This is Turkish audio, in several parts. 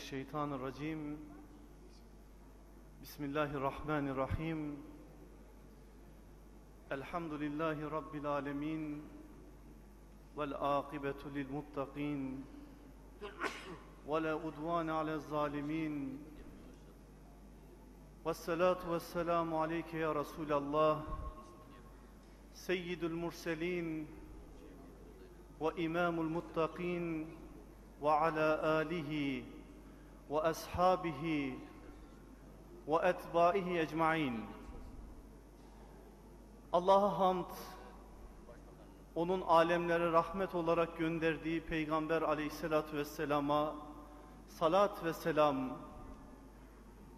الشيطان الرجيم. بسم الله الرحمن الرحيم. الحمد لله رب العالمين والآقبة للمتقين ولا أدوان على الظالمين. والصلاة والسلام عليك يا رسول الله سيد المرسلين وإمام المتقين وعلى آله وأصحابه وأتباعه أجمعين Allah'a hamd, onun alemlere rahmet olarak gönderdiği Peygamber aleyhissalatü vesselama salat ve selam,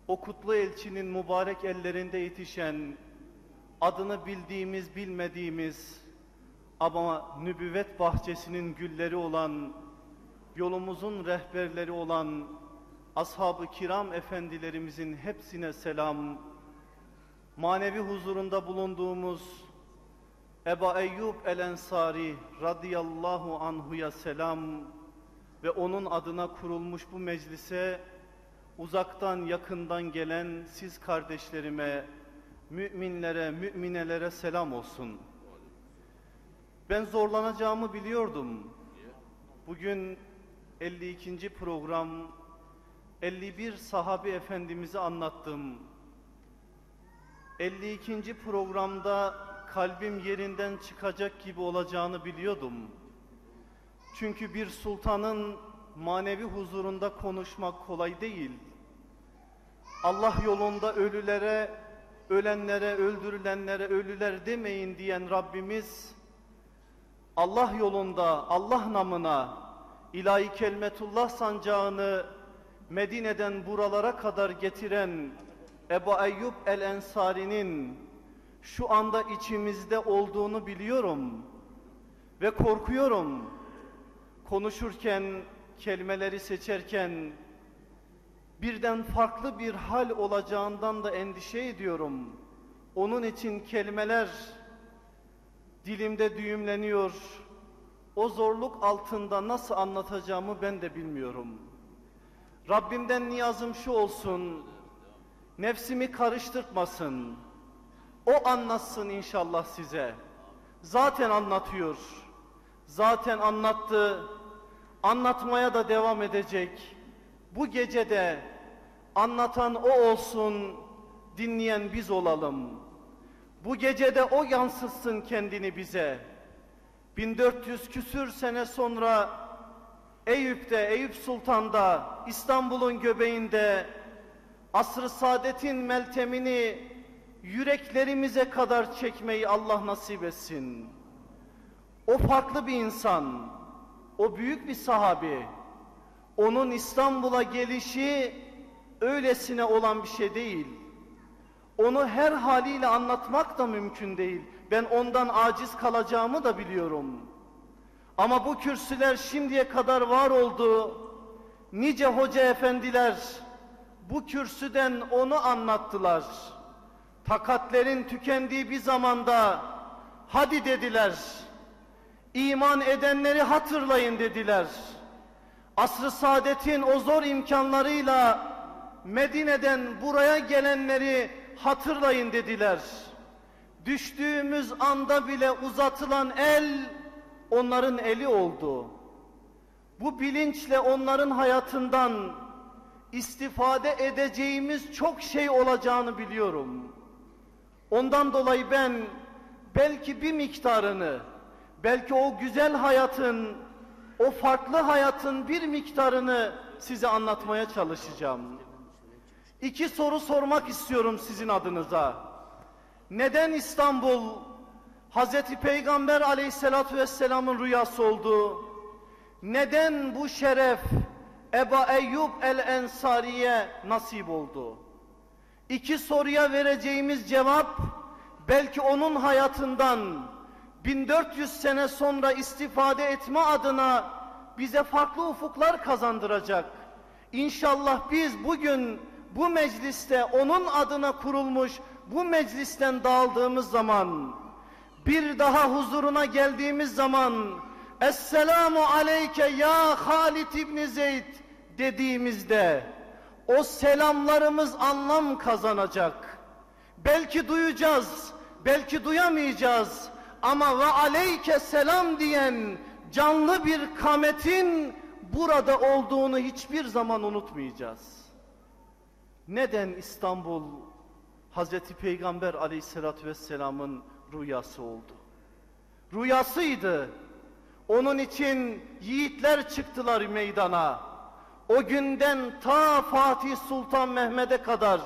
o kutlu elçinin mübarek ellerinde yetişen, adını bildiğimiz bilmediğimiz ama nübüvvet bahçesinin gülleri olan yolumuzun rehberleri olan ashab-ı kiram efendilerimizin hepsine selam, manevi huzurunda bulunduğumuz Eba Eyyub el-Ensari radıyallahu anhuya selam ve onun adına kurulmuş bu meclise uzaktan yakından gelen siz kardeşlerime, müminlere, müminelere selam olsun. Ben zorlanacağımı biliyordum. Bugün 52. program 51 sahabi efendimizi anlattım. 52. programda kalbim yerinden çıkacak gibi olacağını biliyordum. Çünkü bir sultanın manevi huzurunda konuşmak kolay değil. Allah yolunda ölülere, ölenlere, öldürülenlere ölüler demeyin diyen Rabbimiz Allah yolunda, Allah namına ilahi kelmetullah sancağını Medine'den buralara kadar getiren Ebu Eyyub el-Ensari'nin şu anda içimizde olduğunu biliyorum ve korkuyorum. Konuşurken, kelimeleri seçerken birden farklı bir hal olacağından da endişe ediyorum. Onun için kelimeler dilimde düğümleniyor. O zorluk altında nasıl anlatacağımı ben de bilmiyorum. Rabbimden niyazım şu olsun. Nefsimi karıştırmasın. O anlatsın inşallah size. Zaten anlatıyor. Zaten anlattı. Anlatmaya da devam edecek. Bu gecede anlatan o olsun, dinleyen biz olalım. Bu gecede o yansıtsın kendini bize. 1400 küsür sene sonra Eyüp'te, Eyüp Sultan'da, İstanbul'un göbeğinde asr-ı saadetin meltemini yüreklerimize kadar çekmeyi Allah nasip etsin. O farklı bir insan, o büyük bir sahabi, onun İstanbul'a gelişi öylesine olan bir şey değil. Onu her haliyle anlatmak da mümkün değil. Ben ondan aciz kalacağımı da biliyorum. Ama bu kürsüler şimdiye kadar var oldu. Nice hoca efendiler bu kürsüden onu anlattılar. Takatlerin tükendiği bir zamanda hadi dediler. İman edenleri hatırlayın dediler. Asr-ı saadetin o zor imkanlarıyla Medine'den buraya gelenleri hatırlayın dediler. Düştüğümüz anda bile uzatılan el onların eli oldu. Bu bilinçle onların hayatından istifade edeceğimiz çok şey olacağını biliyorum. Ondan dolayı ben belki bir miktarını, belki o güzel hayatın, o farklı hayatın bir miktarını size anlatmaya çalışacağım. İki soru sormak istiyorum sizin adınıza. Neden İstanbul Hazreti Peygamber aleyhissalatü vesselamın rüyası oldu? Neden bu şeref Eba Eyyub el-Ensari'ye nasip oldu? İki soruya vereceğimiz cevap belki onun hayatından 1400 sene sonra istifade etme adına bize farklı ufuklar kazandıracak. İnşallah biz bugün bu mecliste onun adına kurulmuş bu meclisten dağıldığımız zaman bir daha huzuruna geldiğimiz zaman Esselamu aleyke ya Halid İbni Zeyd dediğimizde o selamlarımız anlam kazanacak. Belki duyacağız, belki duyamayacağız ama ve aleyke selam diyen canlı bir kametin burada olduğunu hiçbir zaman unutmayacağız. Neden İstanbul Hazreti Peygamber aleyhissalatü vesselamın rüyası oldu? Rüyasıydı. Onun için yiğitler çıktılar meydana. O günden ta Fatih Sultan Mehmet'e kadar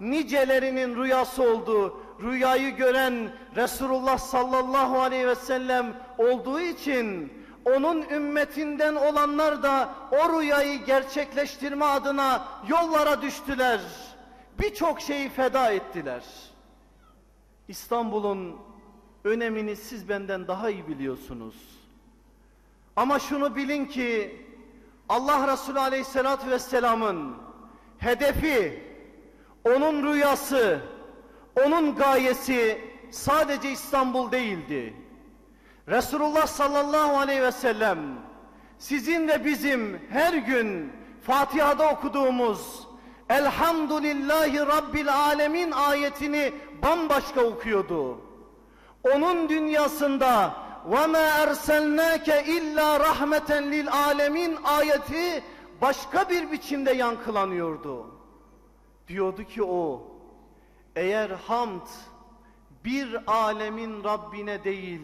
nicelerinin rüyası oldu. Rüyayı gören Resulullah sallallahu aleyhi ve sellem olduğu için onun ümmetinden olanlar da o rüyayı gerçekleştirme adına yollara düştüler. Birçok şeyi feda ettiler. İstanbul'un önemini siz benden daha iyi biliyorsunuz. Ama şunu bilin ki Allah Resulü Aleyhisselatü Vesselam'ın hedefi, onun rüyası, onun gayesi sadece İstanbul değildi. Resulullah sallallahu aleyhi ve sellem sizin ve bizim her gün Fatiha'da okuduğumuz Elhamdülillahi Rabbil Alemin ayetini bambaşka okuyordu. Onun dünyasında وَمَا اَرْسَلْنَاكَ illa rahmeten lil alemin ayeti başka bir biçimde yankılanıyordu. Diyordu ki o, eğer hamd bir alemin Rabbine değil,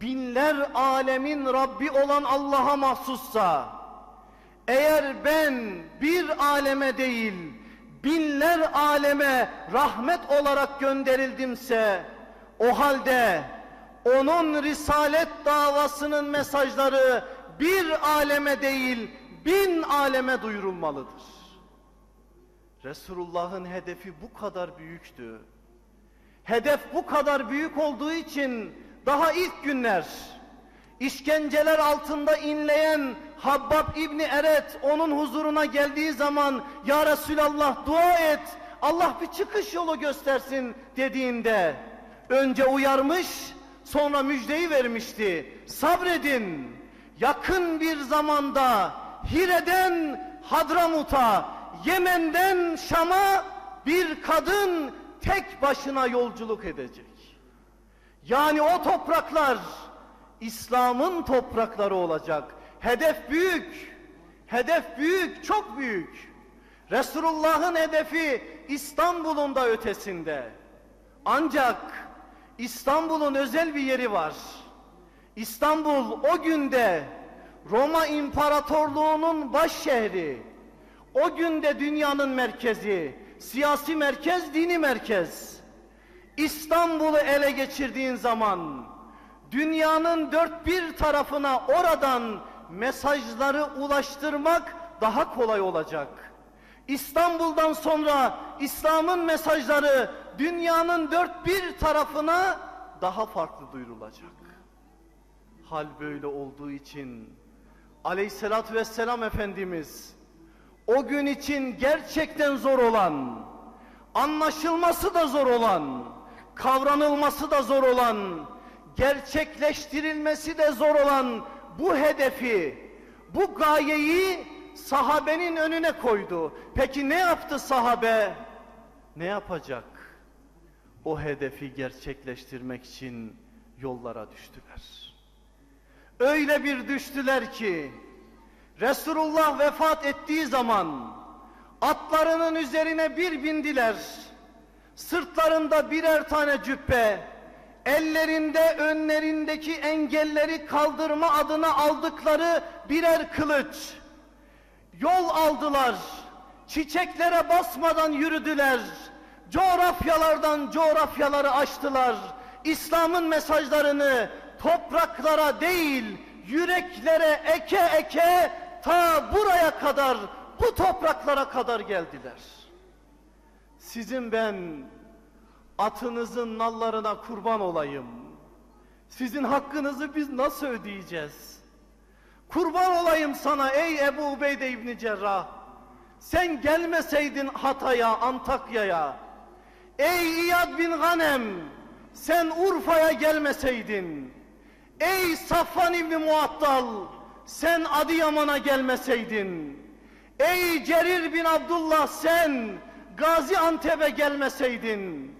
binler alemin Rabbi olan Allah'a mahsussa, eğer ben bir aleme değil, binler aleme rahmet olarak gönderildimse, o halde onun risalet davasının mesajları bir aleme değil, bin aleme duyurulmalıdır. Resulullah'ın hedefi bu kadar büyüktü. Hedef bu kadar büyük olduğu için daha ilk günler işkenceler altında inleyen Habbab İbni Eret onun huzuruna geldiği zaman Ya Resulallah dua et Allah bir çıkış yolu göstersin dediğinde önce uyarmış sonra müjdeyi vermişti. Sabredin yakın bir zamanda Hire'den Hadramut'a Yemen'den Şam'a bir kadın tek başına yolculuk edecek. Yani o topraklar İslam'ın toprakları olacak. Hedef büyük. Hedef büyük, çok büyük. Resulullah'ın hedefi İstanbul'un da ötesinde. Ancak İstanbul'un özel bir yeri var. İstanbul o günde Roma İmparatorluğu'nun baş şehri. O günde dünyanın merkezi, siyasi merkez, dini merkez. İstanbul'u ele geçirdiğin zaman dünyanın dört bir tarafına oradan mesajları ulaştırmak daha kolay olacak. İstanbul'dan sonra İslam'ın mesajları dünyanın dört bir tarafına daha farklı duyurulacak. Hal böyle olduğu için aleyhissalatü vesselam Efendimiz o gün için gerçekten zor olan, anlaşılması da zor olan, kavranılması da zor olan, gerçekleştirilmesi de zor olan bu hedefi, bu gayeyi sahabenin önüne koydu. Peki ne yaptı sahabe? Ne yapacak? O hedefi gerçekleştirmek için yollara düştüler. Öyle bir düştüler ki Resulullah vefat ettiği zaman atlarının üzerine bir bindiler. Sırtlarında birer tane cübbe, ellerinde önlerindeki engelleri kaldırma adına aldıkları birer kılıç. Yol aldılar, çiçeklere basmadan yürüdüler, coğrafyalardan coğrafyaları açtılar. İslam'ın mesajlarını topraklara değil, yüreklere eke eke ta buraya kadar, bu topraklara kadar geldiler. Sizin ben atınızın nallarına kurban olayım. Sizin hakkınızı biz nasıl ödeyeceğiz? Kurban olayım sana ey Ebu Ubeyde İbni Cerrah. Sen gelmeseydin Hatay'a, Antakya'ya. Ey İyad bin Ganem, sen Urfa'ya gelmeseydin, ey Safvan İbni Muattal, sen Adıyaman'a gelmeseydin, ey Cerir bin Abdullah sen Gaziantep'e gelmeseydin,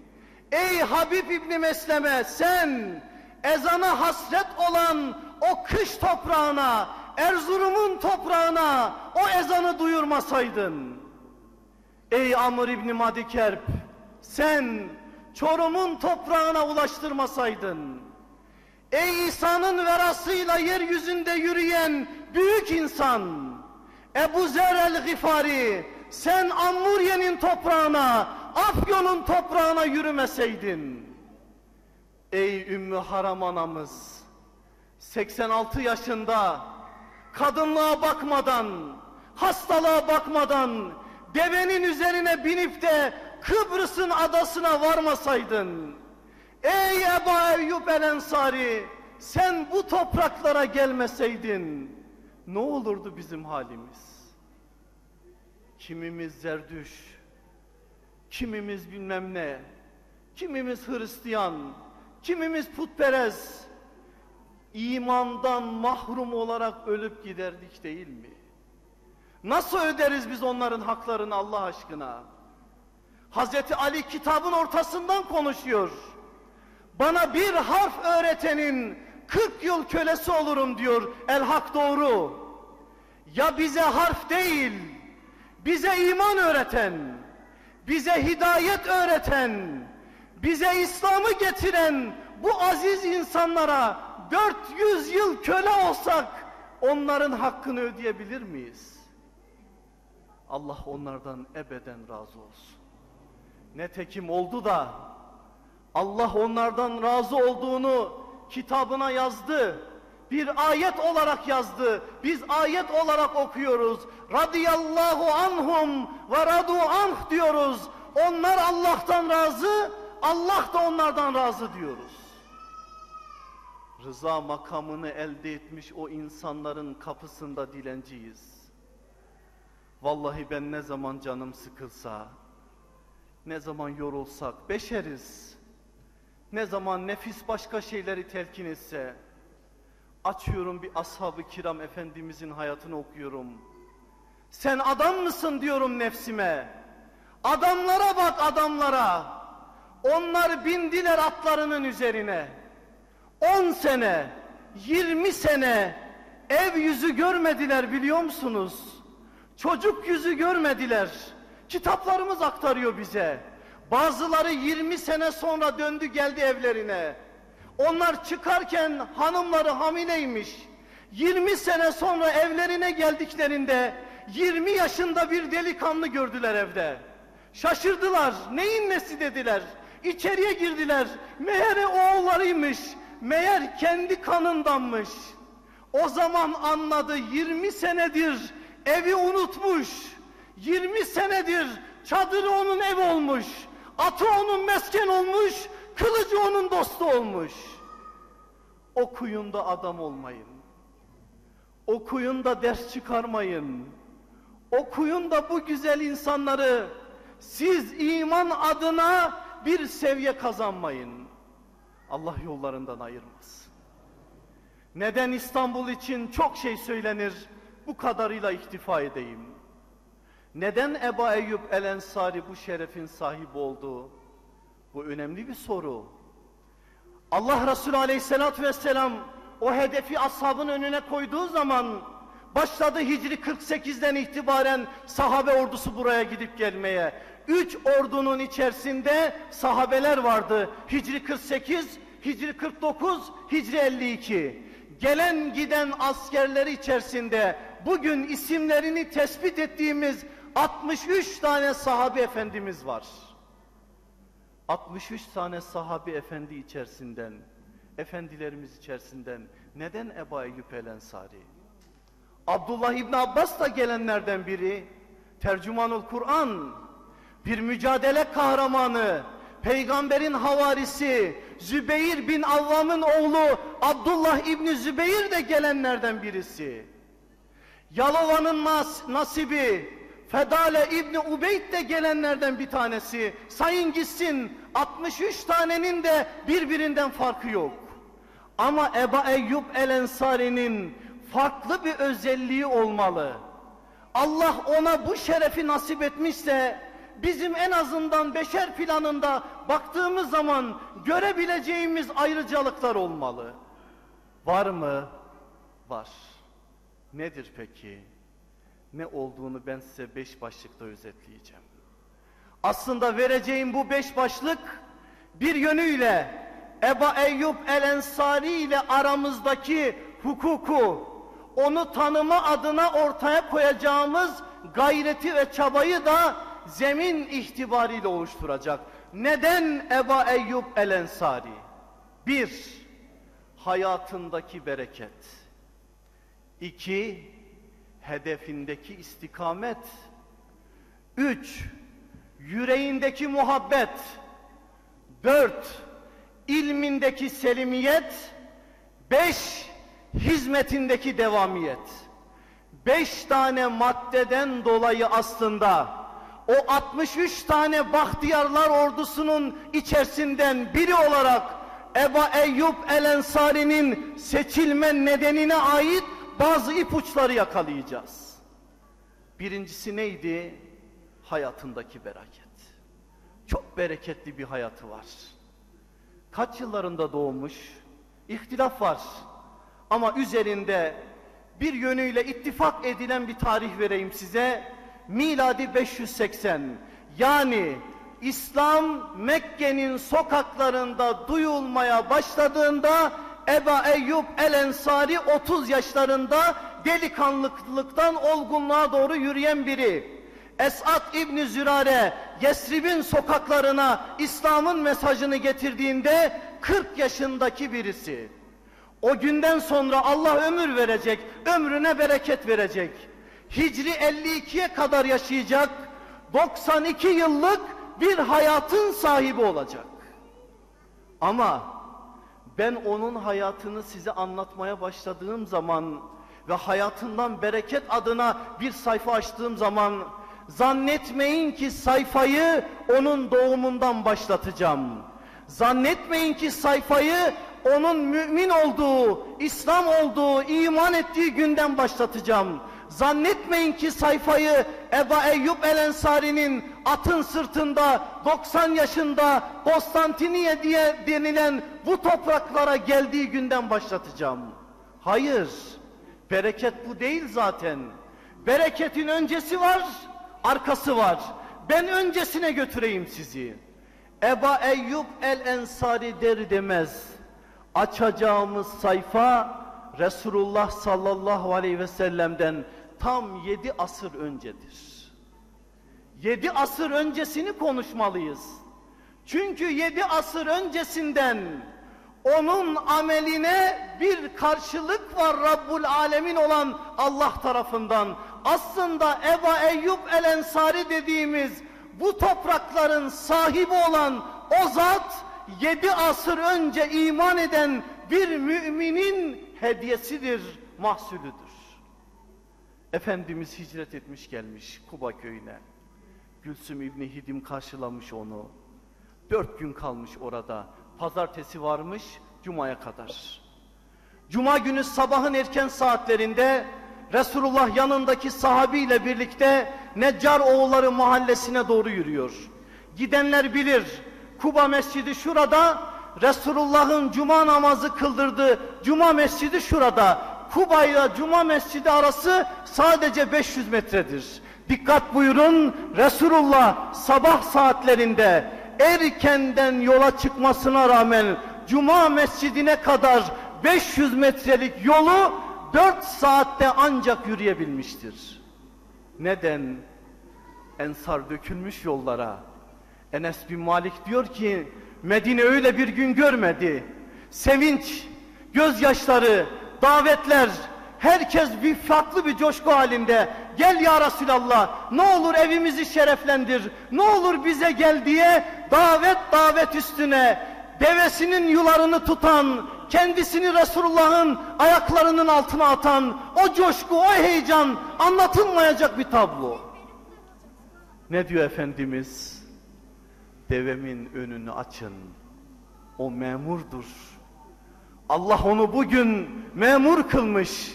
ey Habib İbni Mesleme sen ezana hasret olan o kış toprağına, Erzurum'un toprağına o ezanı duyurmasaydın, ey Amr İbni Madikerp sen Çorum'un toprağına ulaştırmasaydın, ey İsa'nın verasıyla yeryüzünde yürüyen büyük insan, Ebu Zer el-Gifari, sen Ammuriye'nin toprağına, Afyon'un toprağına yürümeseydin, ey Ümmü Haram anamız, 86 yaşında, kadınlığa bakmadan, hastalığa bakmadan, devenin üzerine binip de Kıbrıs'ın adasına varmasaydın, ey Ebu Eyyub el Ensari, sen bu topraklara gelmeseydin, ne olurdu bizim halimiz? Kimimiz zerdüş, kimimiz bilmem ne, kimimiz Hristiyan, kimimiz putperest, imandan mahrum olarak ölüp giderdik değil mi? Nasıl öderiz biz onların haklarını Allah aşkına? Hazreti Ali kitabın ortasından konuşuyor. Bana bir harf öğretenin 40 yıl kölesi olurum diyor. El hak doğru. Ya bize harf değil, bize iman öğreten, bize hidayet öğreten, bize İslam'ı getiren bu aziz insanlara 400 yıl köle olsak onların hakkını ödeyebilir miyiz? Allah onlardan ebeden razı olsun. Netekim oldu da Allah onlardan razı olduğunu kitabına yazdı. Bir ayet olarak yazdı. Biz ayet olarak okuyoruz. Radiyallahu anhum ve radu anh diyoruz. Onlar Allah'tan razı, Allah da onlardan razı diyoruz. Rıza makamını elde etmiş o insanların kapısında dilenciyiz. Vallahi ben ne zaman canım sıkılsa, ne zaman yorulsak, beşeriz. Ne zaman nefis başka şeyleri telkin etse, açıyorum bir ashab-ı kiram efendimizin hayatını okuyorum. Sen adam mısın diyorum nefsime. Adamlara bak adamlara. Onlar bindiler atlarının üzerine. On sene, yirmi sene ev yüzü görmediler biliyor musunuz? Çocuk yüzü görmediler. Kitaplarımız aktarıyor bize. Bazıları 20 sene sonra döndü geldi evlerine. Onlar çıkarken hanımları hamileymiş. 20 sene sonra evlerine geldiklerinde 20 yaşında bir delikanlı gördüler evde. Şaşırdılar. Neyin nesi dediler. İçeriye girdiler. Meğer oğullarıymış. Meğer kendi kanındanmış. O zaman anladı 20 senedir evi unutmuş. 20 senedir çadırı onun ev olmuş. Atı onun mesken olmuş. Kılıcı onun dostu olmuş. Okuyun da adam olmayın. Okuyun da ders çıkarmayın. Okuyun da bu güzel insanları siz iman adına bir seviye kazanmayın. Allah yollarından ayırmaz. Neden İstanbul için çok şey söylenir, bu kadarıyla iktifa edeyim. Neden Ebu Eyyub El Ensari bu şerefin sahibi oldu? Bu önemli bir soru. Allah Resulü Aleyhisselatü Vesselam o hedefi ashabın önüne koyduğu zaman başladı Hicri 48'den itibaren sahabe ordusu buraya gidip gelmeye. Üç ordunun içerisinde sahabeler vardı. Hicri 48, Hicri 49, Hicri 52. Gelen giden askerleri içerisinde bugün isimlerini tespit ettiğimiz 63 tane sahabe efendimiz var. 63 tane sahabi efendi içerisinden, efendilerimiz içerisinden neden Ebu Eyyub el Ensari? Abdullah İbni Abbas da gelenlerden biri, tercümanul Kur'an, bir mücadele kahramanı, peygamberin havarisi, Zübeyir bin Avvam'ın oğlu Abdullah İbni Zübeyir de gelenlerden birisi. Yalova'nın nas nasibi, Fedale İbni Ubeyd de gelenlerden bir tanesi. Sayın gitsin 63 tanenin de birbirinden farkı yok. Ama Eba Eyyub El Ensari'nin farklı bir özelliği olmalı. Allah ona bu şerefi nasip etmişse bizim en azından beşer planında baktığımız zaman görebileceğimiz ayrıcalıklar olmalı. Var mı? Var. Nedir peki? Ne olduğunu ben size beş başlıkta özetleyeceğim. Aslında vereceğim bu beş başlık bir yönüyle Eba Eyyub El Ensari ile aramızdaki hukuku, onu tanıma adına ortaya koyacağımız gayreti ve çabayı da zemin itibariyle oluşturacak. Neden Eba Eyyub El Ensari? Bir, hayatındaki bereket. İki, hedefindeki istikamet. Üç, yüreğindeki muhabbet. Dört, ilmindeki selimiyet. Beş, hizmetindeki devamiyet. Beş tane maddeden dolayı aslında o 63 tane bahtiyarlar ordusunun içerisinden biri olarak Eba Eyyub El Ensari'nin seçilme nedenine ait bazı ipuçları yakalayacağız. Birincisi neydi? Hayatındaki bereket. Çok bereketli bir hayatı var. Kaç yıllarında doğmuş? İhtilaf var. Ama üzerinde bir yönüyle ittifak edilen bir tarih vereyim size. Miladi 580. Yani İslam Mekke'nin sokaklarında duyulmaya başladığında Eba Eyyub El Ensari 30 yaşlarında delikanlılıktan olgunluğa doğru yürüyen biri. Esat İbni Zürare Yesrib'in sokaklarına İslam'ın mesajını getirdiğinde 40 yaşındaki birisi. O günden sonra Allah ömür verecek, ömrüne bereket verecek. Hicri 52'ye kadar yaşayacak, 92 yıllık bir hayatın sahibi olacak. Ama ben onun hayatını size anlatmaya başladığım zaman ve hayatından bereket adına bir sayfa açtığım zaman zannetmeyin ki sayfayı onun doğumundan başlatacağım. Zannetmeyin ki sayfayı onun mümin olduğu, İslam olduğu, iman ettiği günden başlatacağım. Zannetmeyin ki sayfayı Eba Eyyub El Ensari'nin atın sırtında 90 yaşında Konstantiniye diye denilen bu topraklara geldiği günden başlatacağım. Hayır, bereket bu değil zaten. Bereketin öncesi var, arkası var. Ben öncesine götüreyim sizi. Eba Eyyub El Ensari der demez. Açacağımız sayfa Resulullah sallallahu aleyhi ve sellem'den tam yedi asır öncedir. Yedi asır öncesini konuşmalıyız. Çünkü yedi asır öncesinden onun ameline bir karşılık var Rabbul Alemin olan Allah tarafından. Aslında Eba Eyyub El Ensari dediğimiz bu toprakların sahibi olan o zat yedi asır önce iman eden bir müminin hediyesidir, mahsulüdür. Efendimiz hicret etmiş gelmiş Kuba köyüne. Gülsüm İbni Hidim karşılamış onu. Dört gün kalmış orada. Pazartesi varmış, Cuma'ya kadar. Cuma günü sabahın erken saatlerinde Resulullah yanındaki sahabiyle birlikte Neccar oğulları mahallesine doğru yürüyor. Gidenler bilir, Kuba mescidi şurada, Resulullah'ın cuma namazı kıldırdığı cuma mescidi şurada. Kuba ile Cuma Mescidi arası sadece 500 metredir. Dikkat buyurun Resulullah sabah saatlerinde erkenden yola çıkmasına rağmen Cuma Mescidine kadar 500 metrelik yolu 4 saatte ancak yürüyebilmiştir. Neden? Ensar dökülmüş yollara. Enes bin Malik diyor ki Medine öyle bir gün görmedi. Sevinç, gözyaşları, davetler, herkes bir farklı bir coşku halinde. Gel ya Resulallah, ne olur evimizi şereflendir, ne olur bize gel diye davet davet üstüne devesinin yularını tutan, kendisini Resulullah'ın ayaklarının altına atan o coşku, o heyecan anlatılmayacak bir tablo. Ne diyor Efendimiz? Devemin önünü açın. O memurdur. Allah onu bugün memur kılmış.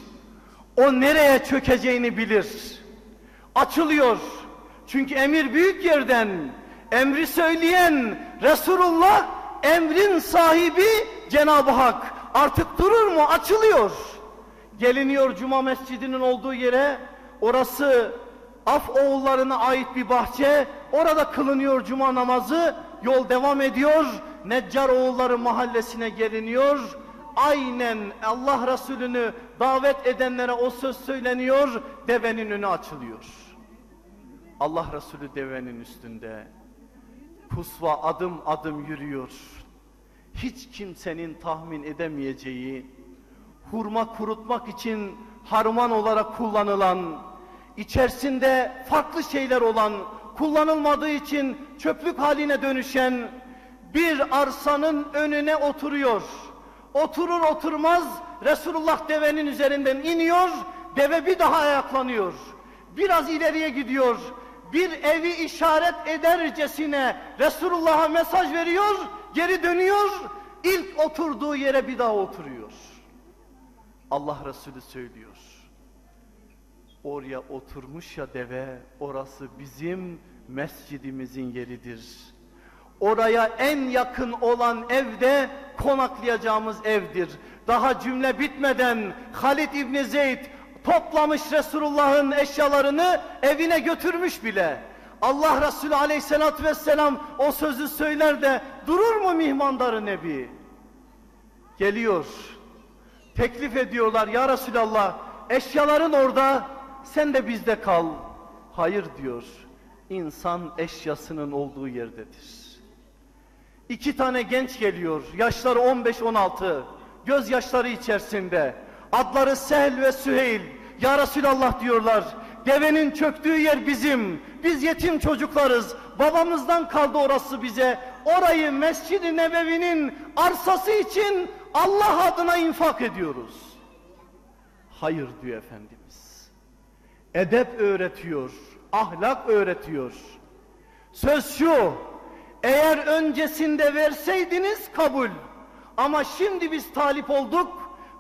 O nereye çökeceğini bilir. Açılıyor. Çünkü emir büyük yerden. Emri söyleyen Resulullah, emrin sahibi Cenab-ı Hak. Artık durur mu? Açılıyor. Geliniyor Cuma Mescidi'nin olduğu yere. Orası Af oğullarına ait bir bahçe. Orada kılınıyor Cuma namazı. Yol devam ediyor. Neccar oğulları mahallesine geliniyor. Aynen Allah Resulü'nü davet edenlere o söz söyleniyor. Devenin önü açılıyor. Allah Resulü devenin üstünde. Pusva adım adım yürüyor. Hiç kimsenin tahmin edemeyeceği, hurma kurutmak için harman olarak kullanılan, içerisinde farklı şeyler olan, kullanılmadığı için çöplük haline dönüşen bir arsanın önüne oturuyor. Oturur oturmaz Resulullah devenin üzerinden iniyor, deve bir daha ayaklanıyor. Biraz ileriye gidiyor, bir evi işaret edercesine Resulullah'a mesaj veriyor, geri dönüyor, ilk oturduğu yere bir daha oturuyor. Allah Resulü söylüyor. Oraya oturmuş ya deve, orası bizim mescidimizin yeridir. Oraya en yakın olan evde konaklayacağımız evdir. Daha cümle bitmeden Halid İbni Zeyd toplamış Resulullah'ın eşyalarını evine götürmüş bile. Allah Resulü aleyhissalatü vesselam o sözü söyler de durur mu mihmandarı nebi? Geliyor. Teklif ediyorlar ya Resulallah eşyaların orada sen de bizde kal. Hayır diyor. İnsan eşyasının olduğu yerdedir. İki tane genç geliyor. Yaşları 15-16. Gözyaşları içerisinde. Adları Sehl ve Süheyl. Ya Resulallah diyorlar. Devenin çöktüğü yer bizim. Biz yetim çocuklarız. Babamızdan kaldı orası bize. Orayı Mescid-i Nebevi'nin arsası için Allah adına infak ediyoruz. Hayır diyor Efendimiz. Edep öğretiyor, ahlak öğretiyor. Söz şu, eğer öncesinde verseydiniz kabul. Ama şimdi biz talip olduk,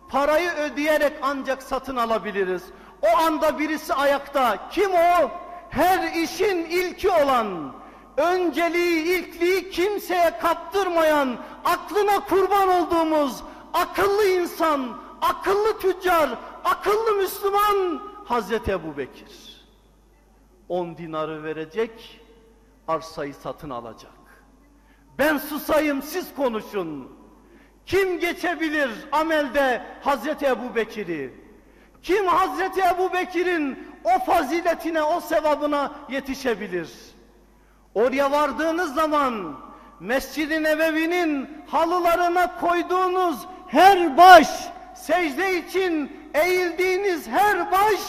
parayı ödeyerek ancak satın alabiliriz. O anda birisi ayakta. Kim o? Her işin ilki olan, önceliği, ilkliği kimseye kaptırmayan, aklına kurban olduğumuz akıllı insan, akıllı tüccar, akıllı Müslüman Hazreti Ebu Bekir. On dinarı verecek, arsayı satın alacak. Ben susayım siz konuşun. Kim geçebilir amelde Hazreti Ebu Bekir'i? Kim Hazreti Ebu Bekir'in o faziletine, o sevabına yetişebilir? Oraya vardığınız zaman Mescid-i Nebevi'nin halılarına koyduğunuz her baş, secde için eğildiğiniz her baş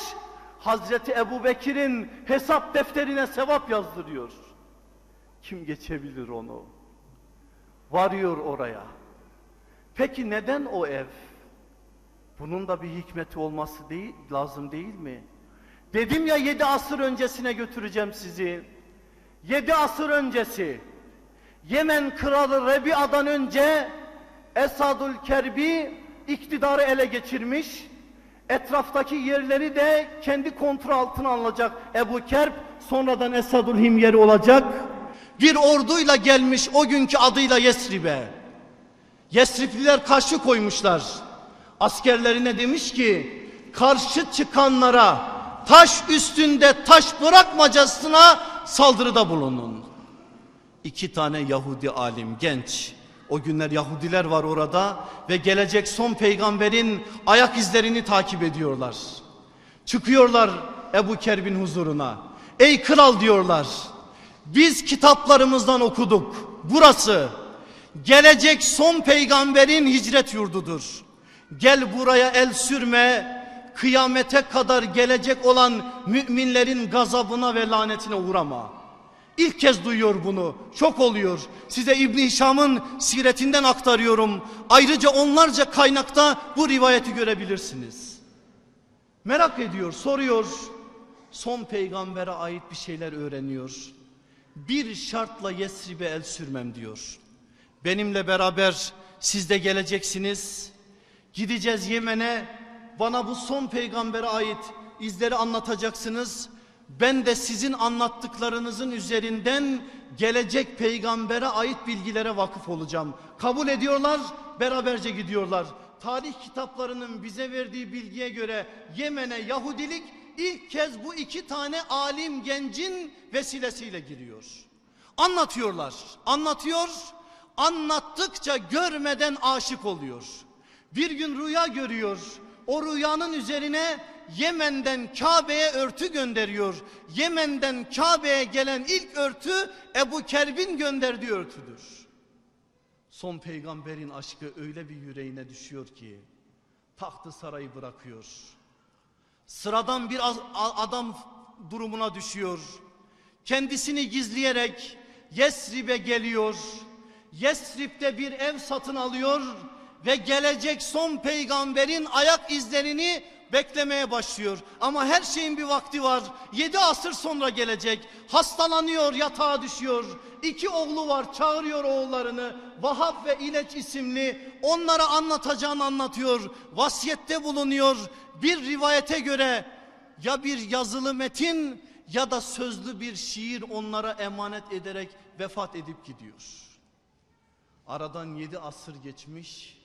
Hazreti Ebu Bekir'in hesap defterine sevap yazdırıyor. Kim geçebilir onu? Varıyor oraya. Peki neden o ev? Bunun da bir hikmeti olması değil, lazım değil mi? Dedim ya yedi asır öncesine götüreceğim sizi. Yedi asır öncesi. Yemen kralı Rebi'adan önce Esadül Kerbi iktidarı ele geçirmiş. Etraftaki yerleri de kendi kontrol altına alacak Ebu Kerb. Sonradan Esadül Himyeri olacak. Bir orduyla gelmiş o günkü adıyla Yesrib'e. Yesripliler karşı koymuşlar. Askerlerine demiş ki karşı çıkanlara taş üstünde taş bırakmacasına saldırıda bulunun. İki tane Yahudi alim genç o günler Yahudiler var orada ve gelecek son peygamberin ayak izlerini takip ediyorlar. Çıkıyorlar Ebu Kerbin huzuruna. Ey kral diyorlar. Biz kitaplarımızdan okuduk. Burası gelecek son peygamberin hicret yurdudur. Gel buraya el sürme. Kıyamete kadar gelecek olan müminlerin gazabına ve lanetine uğrama. İlk kez duyuyor bunu. Çok oluyor. Size İbn Hişam'ın siretinden aktarıyorum. Ayrıca onlarca kaynakta bu rivayeti görebilirsiniz. Merak ediyor, soruyor. son peygambere ait bir şeyler öğreniyor. Bir şartla Yesrib'e el sürmem diyor. Benimle beraber siz de geleceksiniz. Gideceğiz Yemen'e. Bana bu son peygambere ait izleri anlatacaksınız. Ben de sizin anlattıklarınızın üzerinden gelecek peygambere ait bilgilere vakıf olacağım. Kabul ediyorlar, beraberce gidiyorlar. Tarih kitaplarının bize verdiği bilgiye göre Yemen'e Yahudilik ilk kez bu iki tane alim gencin vesilesiyle giriyor. Anlatıyorlar, anlatıyor, anlattıkça görmeden aşık oluyor. Bir gün rüya görüyor. O rüyanın üzerine Yemen'den Kabe'ye örtü gönderiyor. Yemen'den Kabe'ye gelen ilk örtü Ebu Kerbin gönderdiği örtüdür. Son peygamberin aşkı öyle bir yüreğine düşüyor ki tahtı sarayı bırakıyor. Sıradan bir adam durumuna düşüyor. Kendisini gizleyerek Yesrib'e geliyor. Yesrib'de bir ev satın alıyor ve gelecek son peygamberin ayak izlerini beklemeye başlıyor. Ama her şeyin bir vakti var. Yedi asır sonra gelecek. Hastalanıyor, yatağa düşüyor. İki oğlu var, çağırıyor oğullarını. Vahap ve İleç isimli. Onlara anlatacağını anlatıyor. Vasiyette bulunuyor. Bir rivayete göre ya bir yazılı metin ya da sözlü bir şiir onlara emanet ederek vefat edip gidiyor. Aradan yedi asır geçmiş.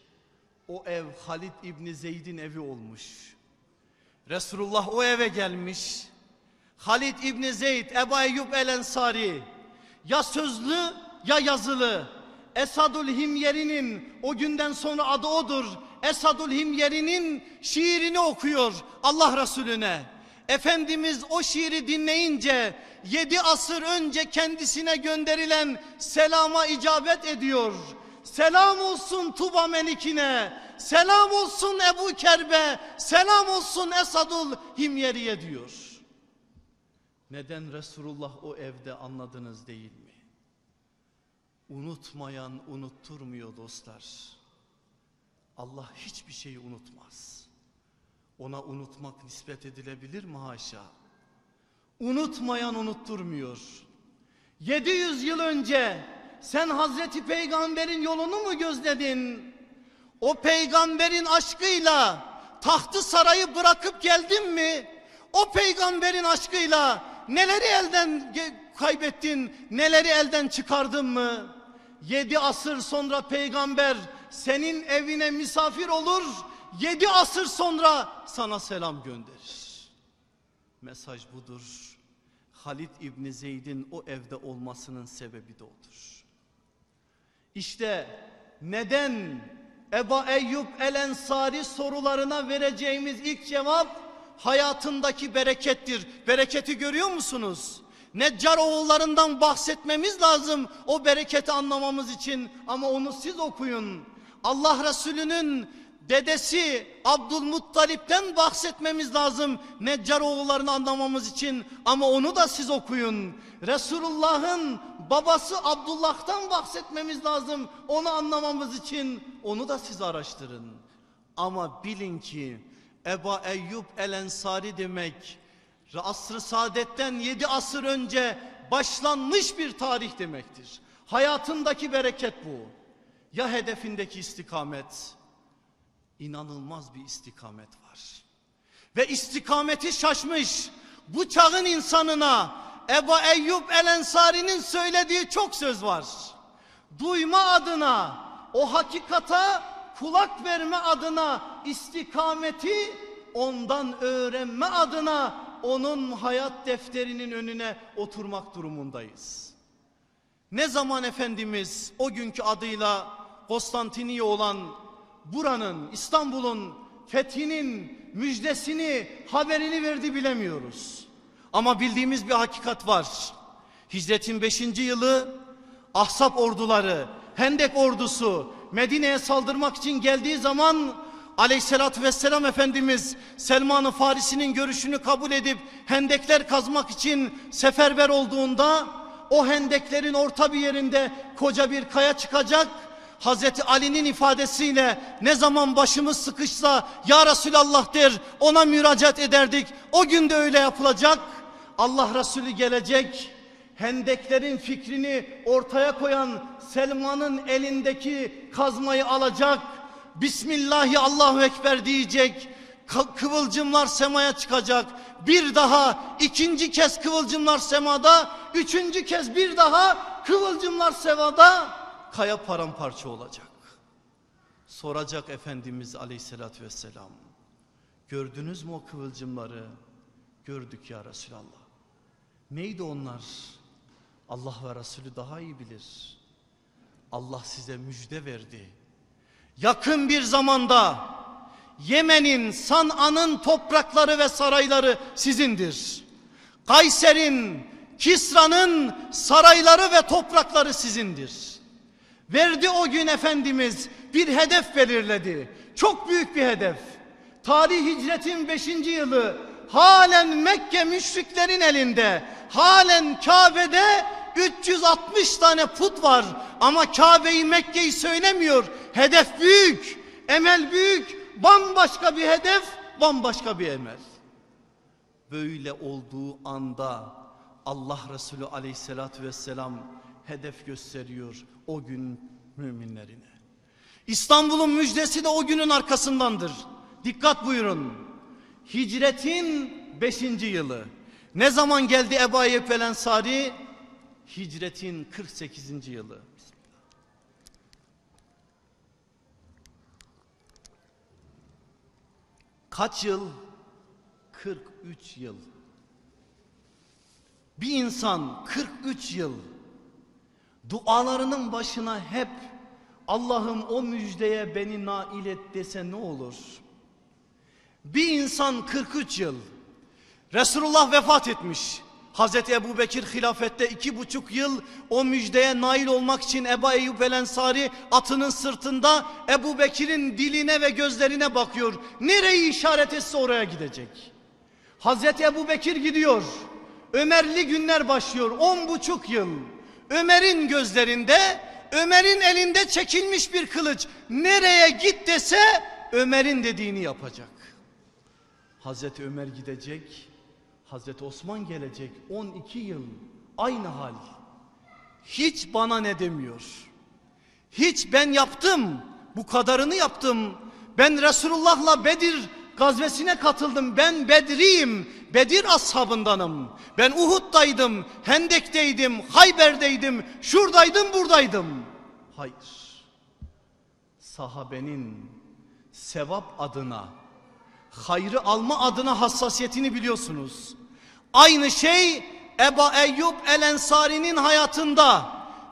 O ev Halid İbni Zeyd'in evi olmuş. Resulullah o eve gelmiş. Halid İbni Zeyd, Ebu Eyyub El Ensari ya sözlü ya yazılı. Esadul Himyeri'nin o günden sonra adı odur. Esadul Himyeri'nin şiirini okuyor Allah Resulüne. Efendimiz o şiiri dinleyince yedi asır önce kendisine gönderilen selama icabet ediyor. Selam olsun Tuba Melikine. Selam olsun Ebu Kerbe. Selam olsun Esadul Himyeriye diyor. Neden Resulullah o evde anladınız değil mi? Unutmayan unutturmuyor dostlar. Allah hiçbir şeyi unutmaz. Ona unutmak nispet edilebilir mi haşa? Unutmayan unutturmuyor. 700 yıl önce sen Hazreti Peygamber'in yolunu mu gözledin? O peygamberin aşkıyla tahtı sarayı bırakıp geldin mi? O peygamberin aşkıyla neleri elden kaybettin, neleri elden çıkardın mı? Yedi asır sonra peygamber senin evine misafir olur, yedi asır sonra sana selam gönderir. Mesaj budur. Halid İbni Zeyd'in o evde olmasının sebebi de odur. İşte neden Eba Eyyub El Ensari sorularına vereceğimiz ilk cevap hayatındaki berekettir. Bereketi görüyor musunuz? Neccar oğullarından bahsetmemiz lazım o bereketi anlamamız için ama onu siz okuyun. Allah Resulü'nün dedesi Abdülmuttalip'ten bahsetmemiz lazım Neccar oğullarını anlamamız için ama onu da siz okuyun. Resulullah'ın babası Abdullah'tan bahsetmemiz lazım onu anlamamız için onu da siz araştırın. Ama bilin ki Eba Eyyub El Ensari demek asr-ı saadetten yedi asır önce başlanmış bir tarih demektir. Hayatındaki bereket bu. Ya hedefindeki istikamet? inanılmaz bir istikamet var. Ve istikameti şaşmış bu çağın insanına Ebu Eyyub El Ensari'nin söylediği çok söz var. Duyma adına, o hakikata kulak verme adına istikameti ondan öğrenme adına onun hayat defterinin önüne oturmak durumundayız. Ne zaman Efendimiz o günkü adıyla Konstantiniye olan buranın İstanbul'un fethinin müjdesini haberini verdi bilemiyoruz. Ama bildiğimiz bir hakikat var. Hicretin 5. yılı Ahsap orduları, Hendek ordusu Medine'ye saldırmak için geldiği zaman Aleyhisselatü Vesselam Efendimiz Selman-ı Farisi'nin görüşünü kabul edip hendekler kazmak için seferber olduğunda o hendeklerin orta bir yerinde koca bir kaya çıkacak Hazreti Ali'nin ifadesiyle ne zaman başımız sıkışsa ya Resulallah der ona müracaat ederdik. O gün de öyle yapılacak. Allah Resulü gelecek. Hendeklerin fikrini ortaya koyan Selman'ın elindeki kazmayı alacak. Bismillahi Allahu Ekber diyecek. Kıvılcımlar semaya çıkacak. Bir daha ikinci kez kıvılcımlar semada. Üçüncü kez bir daha kıvılcımlar sevada. Kaya paramparça olacak. Soracak Efendimiz Aleyhisselatü Vesselam. Gördünüz mü o kıvılcımları? Gördük ya Resulallah. Neydi onlar? Allah ve Resulü daha iyi bilir. Allah size müjde verdi. Yakın bir zamanda Yemen'in, San'a'nın toprakları ve sarayları sizindir. Kayser'in, Kisra'nın sarayları ve toprakları sizindir. Verdi o gün Efendimiz bir hedef belirledi. Çok büyük bir hedef. Tarih hicretin 5. yılı halen Mekke müşriklerin elinde. Halen Kabe'de 360 tane put var ama Kabe'yi Mekke'yi söylemiyor. Hedef büyük, emel büyük, bambaşka bir hedef, bambaşka bir emel. Böyle olduğu anda Allah Resulü aleyhissalatü vesselam hedef gösteriyor o gün müminlerine. İstanbul'un müjdesi de o günün arkasındandır. Dikkat buyurun. Hicretin 5. yılı. Ne zaman geldi Ebu Eyyub el Ensari? Hicretin 48. yılı. Kaç yıl? 43 yıl. Bir insan 43 yıl dualarının başına hep Allah'ım o müjdeye beni nail et dese ne olur? Bir insan 43 yıl Resulullah vefat etmiş. Hazreti Ebu Bekir hilafette iki buçuk yıl o müjdeye nail olmak için Ebu Eyyub el Ensari atının sırtında Ebu Bekir'in diline ve gözlerine bakıyor. Nereyi işaret etse oraya gidecek. Hazreti Ebu Bekir gidiyor. Ömerli günler başlıyor. On buçuk yıl. Ömer'in gözlerinde, Ömer'in elinde çekilmiş bir kılıç. Nereye git dese Ömer'in dediğini yapacak. Hazreti Ömer gidecek. Hazreti Osman gelecek 12 yıl aynı hal. Hiç bana ne demiyor. Hiç ben yaptım bu kadarını yaptım. Ben Resulullah'la Bedir gazvesine katıldım. Ben Bedriyim. Bedir ashabındanım. Ben Uhud'daydım, Hendek'teydim, Hayber'deydim, şuradaydım, buradaydım. Hayır. Sahabenin sevap adına hayrı alma adına hassasiyetini biliyorsunuz. Aynı şey Eba Eyyub El Ensari'nin hayatında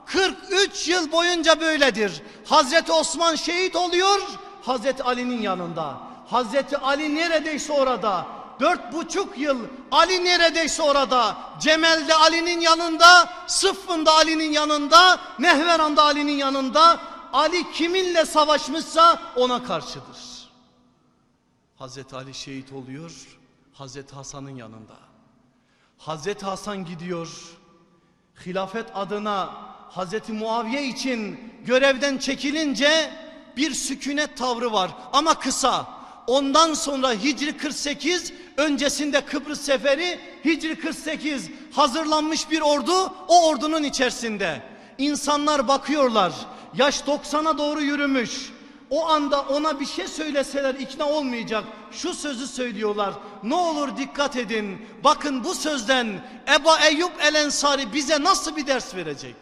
43 yıl boyunca böyledir. Hazreti Osman şehit oluyor Hazreti Ali'nin yanında. Hazreti Ali neredeyse orada. Dört buçuk yıl Ali neredeyse orada. Cemel'de Ali'nin yanında, Sıffın'da Ali'nin yanında, Nehveran'da Ali'nin yanında. Ali kiminle savaşmışsa ona karşıdır. Hazreti Ali şehit oluyor Hazreti Hasan'ın yanında. Hazreti Hasan gidiyor hilafet adına Hazreti Muaviye için görevden çekilince bir sükunet tavrı var ama kısa. Ondan sonra Hicri 48 öncesinde Kıbrıs seferi Hicri 48 hazırlanmış bir ordu o ordunun içerisinde. İnsanlar bakıyorlar yaş 90'a doğru yürümüş. O anda ona bir şey söyleseler ikna olmayacak. Şu sözü söylüyorlar. Ne olur dikkat edin. Bakın bu sözden Eba Eyyub El Ensari bize nasıl bir ders verecek?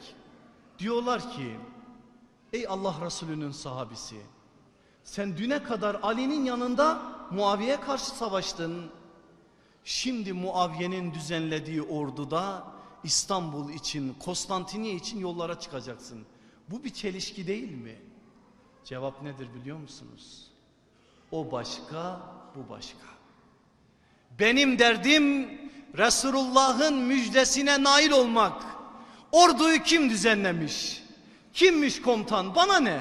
Diyorlar ki ey Allah Resulü'nün sahabisi sen düne kadar Ali'nin yanında Muaviye karşı savaştın. Şimdi Muaviye'nin düzenlediği orduda İstanbul için, Konstantiniye için yollara çıkacaksın. Bu bir çelişki değil mi? Cevap nedir biliyor musunuz? O başka, bu başka. Benim derdim Resulullah'ın müjdesine nail olmak. Orduyu kim düzenlemiş? Kimmiş komutan? Bana ne?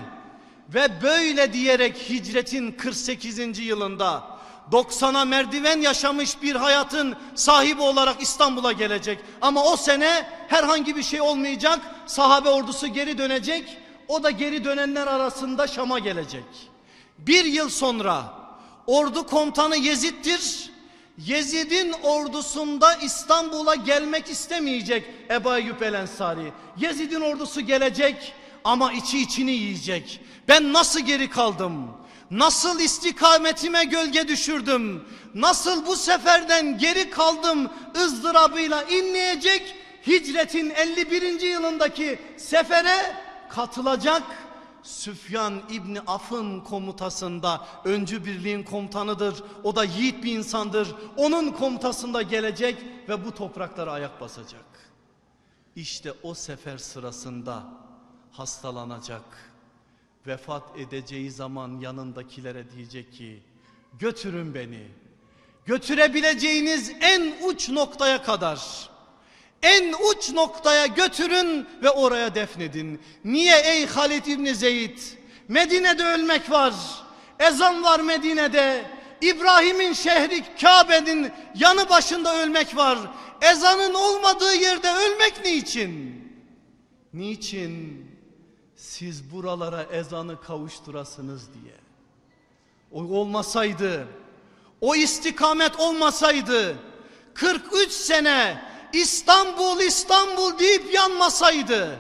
Ve böyle diyerek hicretin 48. yılında 90'a merdiven yaşamış bir hayatın sahibi olarak İstanbul'a gelecek. Ama o sene herhangi bir şey olmayacak. Sahabe ordusu geri dönecek. O da geri dönenler arasında Şam'a gelecek. Bir yıl sonra ordu komutanı Yezid'dir. Yezid'in ordusunda İstanbul'a gelmek istemeyecek Ebu Eyyub El Ensari. Yezid'in ordusu gelecek ama içi içini yiyecek. Ben nasıl geri kaldım? Nasıl istikametime gölge düşürdüm? Nasıl bu seferden geri kaldım ızdırabıyla inleyecek? Hicretin 51. yılındaki sefere katılacak Süfyan İbni Af'ın komutasında öncü birliğin komutanıdır. O da yiğit bir insandır. Onun komutasında gelecek ve bu topraklara ayak basacak. İşte o sefer sırasında hastalanacak. Vefat edeceği zaman yanındakilere diyecek ki götürün beni. Götürebileceğiniz en uç noktaya kadar en uç noktaya götürün ve oraya defnedin. Niye ey Halid İbni Zeyd? Medine'de ölmek var. Ezan var Medine'de. İbrahim'in şehri Kabe'nin yanı başında ölmek var. Ezanın olmadığı yerde ölmek niçin? Niçin? Siz buralara ezanı kavuşturasınız diye. O olmasaydı, o istikamet olmasaydı 43 sene İstanbul İstanbul deyip yanmasaydı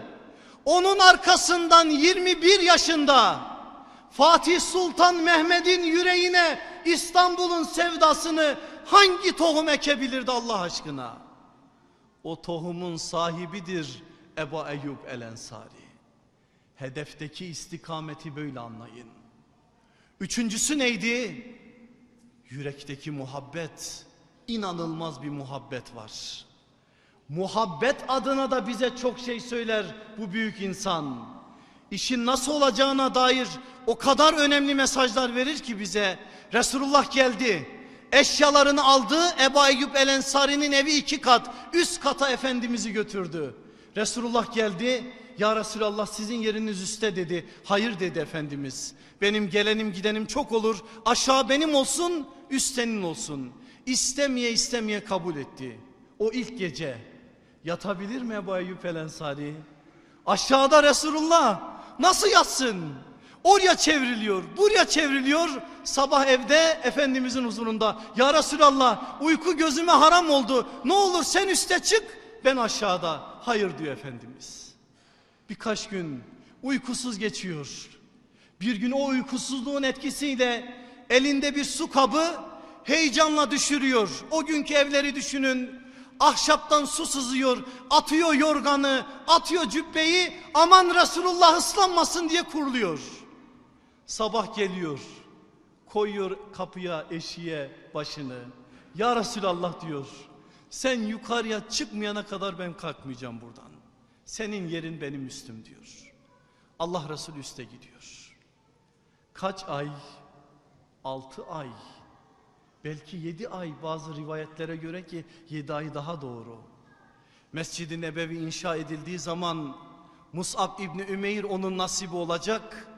onun arkasından 21 yaşında Fatih Sultan Mehmet'in yüreğine İstanbul'un sevdasını hangi tohum ekebilirdi Allah aşkına? O tohumun sahibidir Ebu Eyyub El Ensari. Hedefteki istikameti böyle anlayın. Üçüncüsü neydi? Yürekteki muhabbet. İnanılmaz bir muhabbet var. Muhabbet adına da bize çok şey söyler bu büyük insan. İşin nasıl olacağına dair o kadar önemli mesajlar verir ki bize. Resulullah geldi. Eşyalarını aldı. Ebu Eyyub El Ensari'nin evi iki kat. Üst kata Efendimiz'i götürdü. Resulullah geldi. Ya Resulallah sizin yeriniz üstte dedi. Hayır dedi Efendimiz. Benim gelenim gidenim çok olur. Aşağı benim olsun, üst senin olsun. İstemeye istemeye kabul etti. O ilk gece Yatabilir mi Ebu Eyyub El Ensari? Aşağıda Resulullah nasıl yatsın? Oraya çevriliyor, buraya çevriliyor. Sabah evde Efendimizin huzurunda. Ya Resulallah uyku gözüme haram oldu. Ne olur sen üste çık ben aşağıda. Hayır diyor Efendimiz. Birkaç gün uykusuz geçiyor. Bir gün o uykusuzluğun etkisiyle elinde bir su kabı heyecanla düşürüyor. O günkü evleri düşünün. Ahşaptan su sızıyor, atıyor yorganı, atıyor cübbeyi, aman Resulullah ıslanmasın diye kuruluyor. Sabah geliyor, koyuyor kapıya eşiğe başını. Ya Resulallah diyor, sen yukarıya çıkmayana kadar ben kalkmayacağım buradan. Senin yerin benim üstüm diyor. Allah Resulü üste gidiyor. Kaç ay? Altı ay. Belki yedi ay bazı rivayetlere göre ki yedi ay daha doğru. Mescid-i Nebevi inşa edildiği zaman Mus'ab İbni Ümeyr onun nasibi olacak.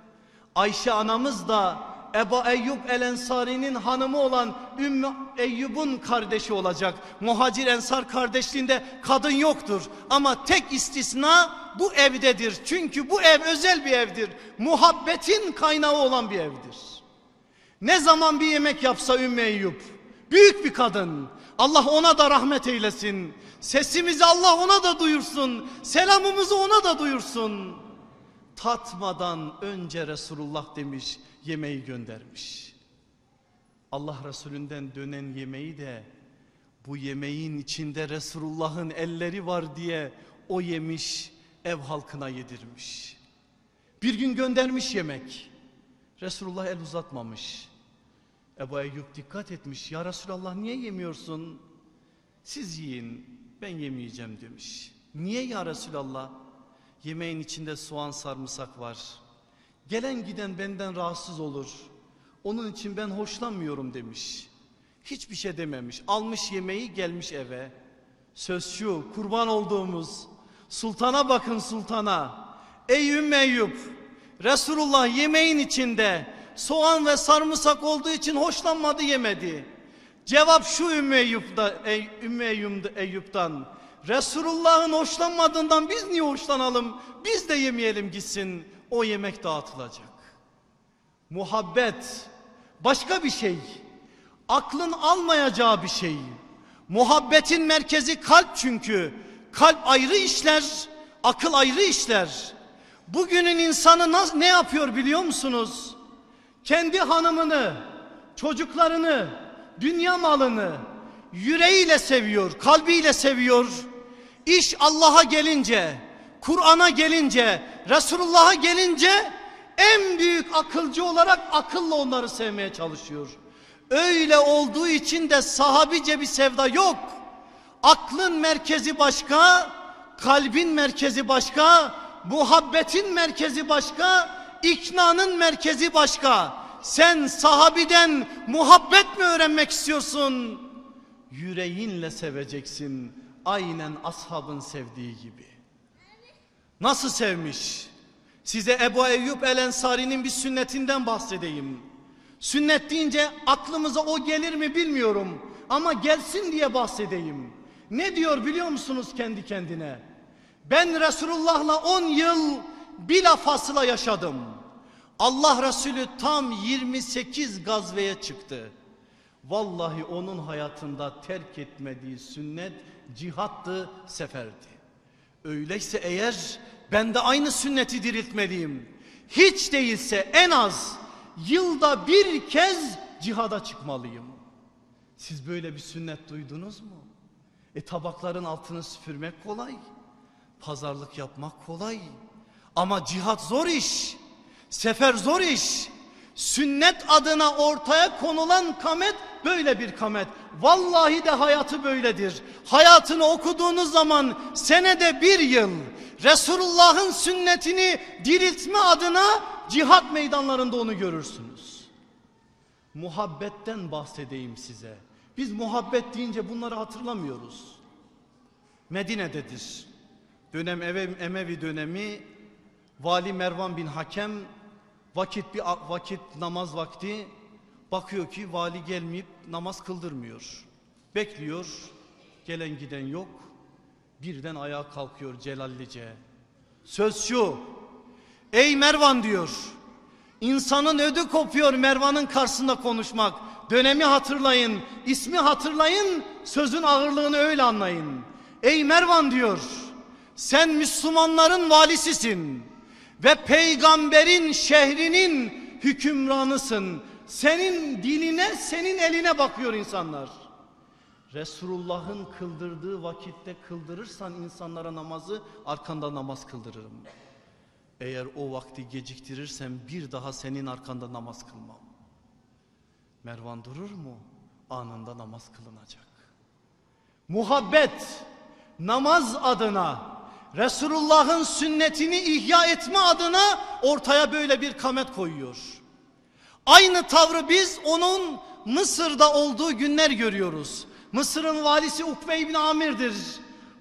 Ayşe anamız da Ebu Eyyub El Ensari'nin hanımı olan Ümmü Eyyub'un kardeşi olacak. Muhacir Ensar kardeşliğinde kadın yoktur. Ama tek istisna bu evdedir. Çünkü bu ev özel bir evdir. Muhabbetin kaynağı olan bir evdir. Ne zaman bir yemek yapsa Ümmü Eyyub büyük bir kadın. Allah ona da rahmet eylesin. Sesimizi Allah ona da duyursun. Selamımızı ona da duyursun. Tatmadan önce Resulullah demiş yemeği göndermiş. Allah Resulünden dönen yemeği de bu yemeğin içinde Resulullah'ın elleri var diye o yemiş ev halkına yedirmiş. Bir gün göndermiş yemek. Resulullah el uzatmamış. Ebu Eyyub dikkat etmiş. Ya Resulallah niye yemiyorsun? Siz yiyin ben yemeyeceğim demiş. Niye ya Resulallah? Yemeğin içinde soğan sarımsak var. Gelen giden benden rahatsız olur. Onun için ben hoşlanmıyorum demiş. Hiçbir şey dememiş. Almış yemeği gelmiş eve. Söz şu kurban olduğumuz sultana bakın sultana. Ey Ümmü Eyyub Resulullah yemeğin içinde soğan ve sarımsak olduğu için hoşlanmadı yemedi. Cevap şu Ümmü Eyyub'da, Ey, Ümmü Eyyub'dan. Resulullah'ın hoşlanmadığından biz niye hoşlanalım? Biz de yemeyelim gitsin. O yemek dağıtılacak. Muhabbet başka bir şey. Aklın almayacağı bir şey. Muhabbetin merkezi kalp çünkü. Kalp ayrı işler, akıl ayrı işler. Bugünün insanı ne yapıyor biliyor musunuz? Kendi hanımını, çocuklarını, dünya malını yüreğiyle seviyor, kalbiyle seviyor. İş Allah'a gelince, Kur'an'a gelince, Resulullah'a gelince en büyük akılcı olarak akılla onları sevmeye çalışıyor. Öyle olduğu için de sahabice bir sevda yok. Aklın merkezi başka, kalbin merkezi başka, muhabbetin merkezi başka, iknanın merkezi başka. Sen sahabiden muhabbet mi öğrenmek istiyorsun? Yüreğinle seveceksin. Aynen ashabın sevdiği gibi. Nasıl sevmiş? Size Ebu Eyyub El Ensari'nin bir sünnetinden bahsedeyim. Sünnet deyince aklımıza o gelir mi bilmiyorum. Ama gelsin diye bahsedeyim. Ne diyor biliyor musunuz kendi kendine? Ben Resulullah'la 10 yıl bilafasıla yaşadım. Allah Resulü tam 28 gazveye çıktı. Vallahi onun hayatında terk etmediği sünnet cihattı, seferdi. Öyleyse eğer ben de aynı sünneti diriltmeliyim. Hiç değilse en az yılda bir kez cihada çıkmalıyım. Siz böyle bir sünnet duydunuz mu? E tabakların altını süpürmek kolay. Pazarlık yapmak kolay. Ama cihat zor iş. Sefer zor iş. Sünnet adına ortaya konulan kamet böyle bir kamet. Vallahi de hayatı böyledir. Hayatını okuduğunuz zaman senede bir yıl Resulullah'ın sünnetini diriltme adına cihat meydanlarında onu görürsünüz. Muhabbetten bahsedeyim size. Biz muhabbet deyince bunları hatırlamıyoruz. Medine'dedir. Dönem Emevi dönemi Vali Mervan bin Hakem vakit bir vakit namaz vakti bakıyor ki vali gelmeyip namaz kıldırmıyor. Bekliyor. Gelen giden yok. Birden ayağa kalkıyor celallice. Söz şu. Ey Mervan diyor. İnsanın ödü kopuyor Mervan'ın karşısında konuşmak. Dönemi hatırlayın, ismi hatırlayın, sözün ağırlığını öyle anlayın. Ey Mervan diyor. Sen Müslümanların valisisin ve peygamberin şehrinin hükümranısın. Senin diline, senin eline bakıyor insanlar. Resulullah'ın kıldırdığı vakitte kıldırırsan insanlara namazı arkanda namaz kıldırırım. Eğer o vakti geciktirirsen bir daha senin arkanda namaz kılmam. Mervan durur mu? Anında namaz kılınacak. Muhabbet namaz adına Resulullah'ın sünnetini ihya etme adına ortaya böyle bir kamet koyuyor. Aynı tavrı biz onun Mısır'da olduğu günler görüyoruz. Mısır'ın valisi Ukbe İbni Amir'dir.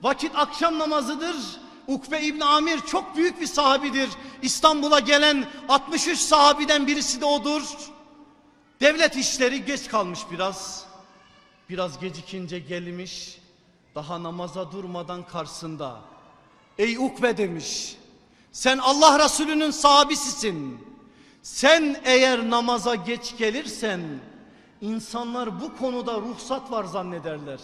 Vakit akşam namazıdır. Ukbe İbni Amir çok büyük bir sahabidir. İstanbul'a gelen 63 sahabiden birisi de odur. Devlet işleri geç kalmış biraz. Biraz gecikince gelmiş. Daha namaza durmadan karşısında. Ey Ukbe demiş. Sen Allah Resulü'nün sahabisisin. Sen eğer namaza geç gelirsen insanlar bu konuda ruhsat var zannederler.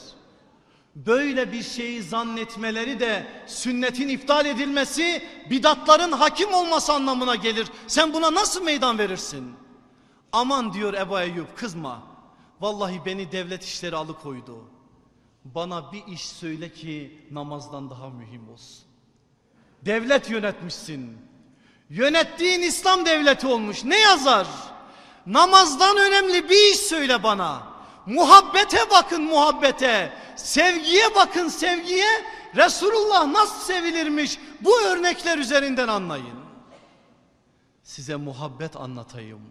Böyle bir şeyi zannetmeleri de sünnetin iptal edilmesi bidatların hakim olması anlamına gelir. Sen buna nasıl meydan verirsin? Aman diyor Ebu Eyyub kızma. Vallahi beni devlet işleri alıkoydu. Bana bir iş söyle ki namazdan daha mühim olsun. Devlet yönetmişsin. Yönettiğin İslam devleti olmuş. Ne yazar? Namazdan önemli bir iş söyle bana. Muhabbete bakın muhabbete. Sevgiye bakın sevgiye. Resulullah nasıl sevilirmiş bu örnekler üzerinden anlayın. Size muhabbet anlatayım.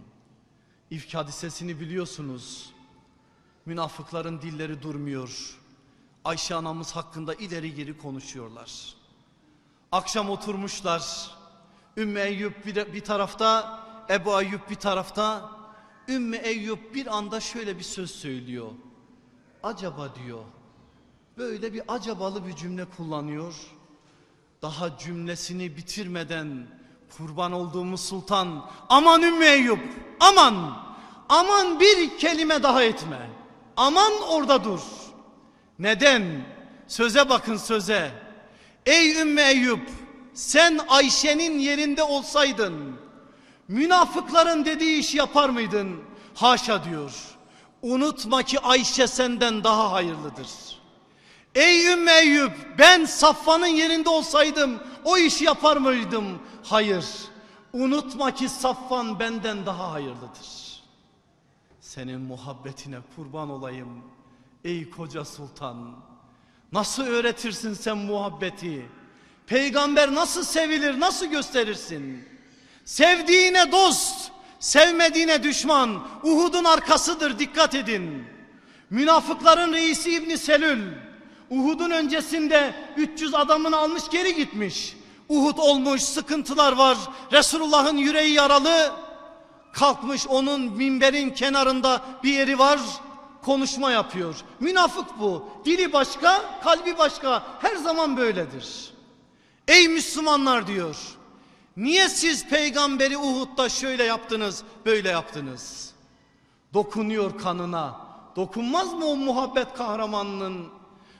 İfk hadisesini biliyorsunuz. Münafıkların dilleri durmuyor. Ayşe anamız hakkında ileri geri konuşuyorlar. Akşam oturmuşlar. Ümmü Eyyub bir, bir tarafta, Ebu Eyyub bir tarafta. Ümmü Eyyub bir anda şöyle bir söz söylüyor. Acaba diyor. Böyle bir acabalı bir cümle kullanıyor. Daha cümlesini bitirmeden kurban olduğumuz sultan aman Ümmü Eyyub aman aman bir kelime daha etme. Aman orada dur. Neden? Söze bakın söze. Ey Ümmü Eyyub sen Ayşe'nin yerinde olsaydın münafıkların dediği işi yapar mıydın? Haşa diyor. Unutma ki Ayşe senden daha hayırlıdır. Ey Ümmü Eyyub ben Safvan'ın yerinde olsaydım o işi yapar mıydım? Hayır. Unutma ki Safvan benden daha hayırlıdır. Senin muhabbetine kurban olayım ey koca sultan. Nasıl öğretirsin sen muhabbeti? Peygamber nasıl sevilir, nasıl gösterirsin? Sevdiğine dost, sevmediğine düşman. Uhud'un arkasıdır dikkat edin. Münafıkların reisi İbni Selül. Uhud'un öncesinde 300 adamını almış geri gitmiş. Uhud olmuş, sıkıntılar var. Resulullah'ın yüreği yaralı. Kalkmış onun minberin kenarında bir yeri var. Konuşma yapıyor. Münafık bu. Dili başka, kalbi başka. Her zaman böyledir. Ey Müslümanlar diyor. Niye siz peygamberi Uhud'da şöyle yaptınız, böyle yaptınız? Dokunuyor kanına. Dokunmaz mı o muhabbet kahramanının?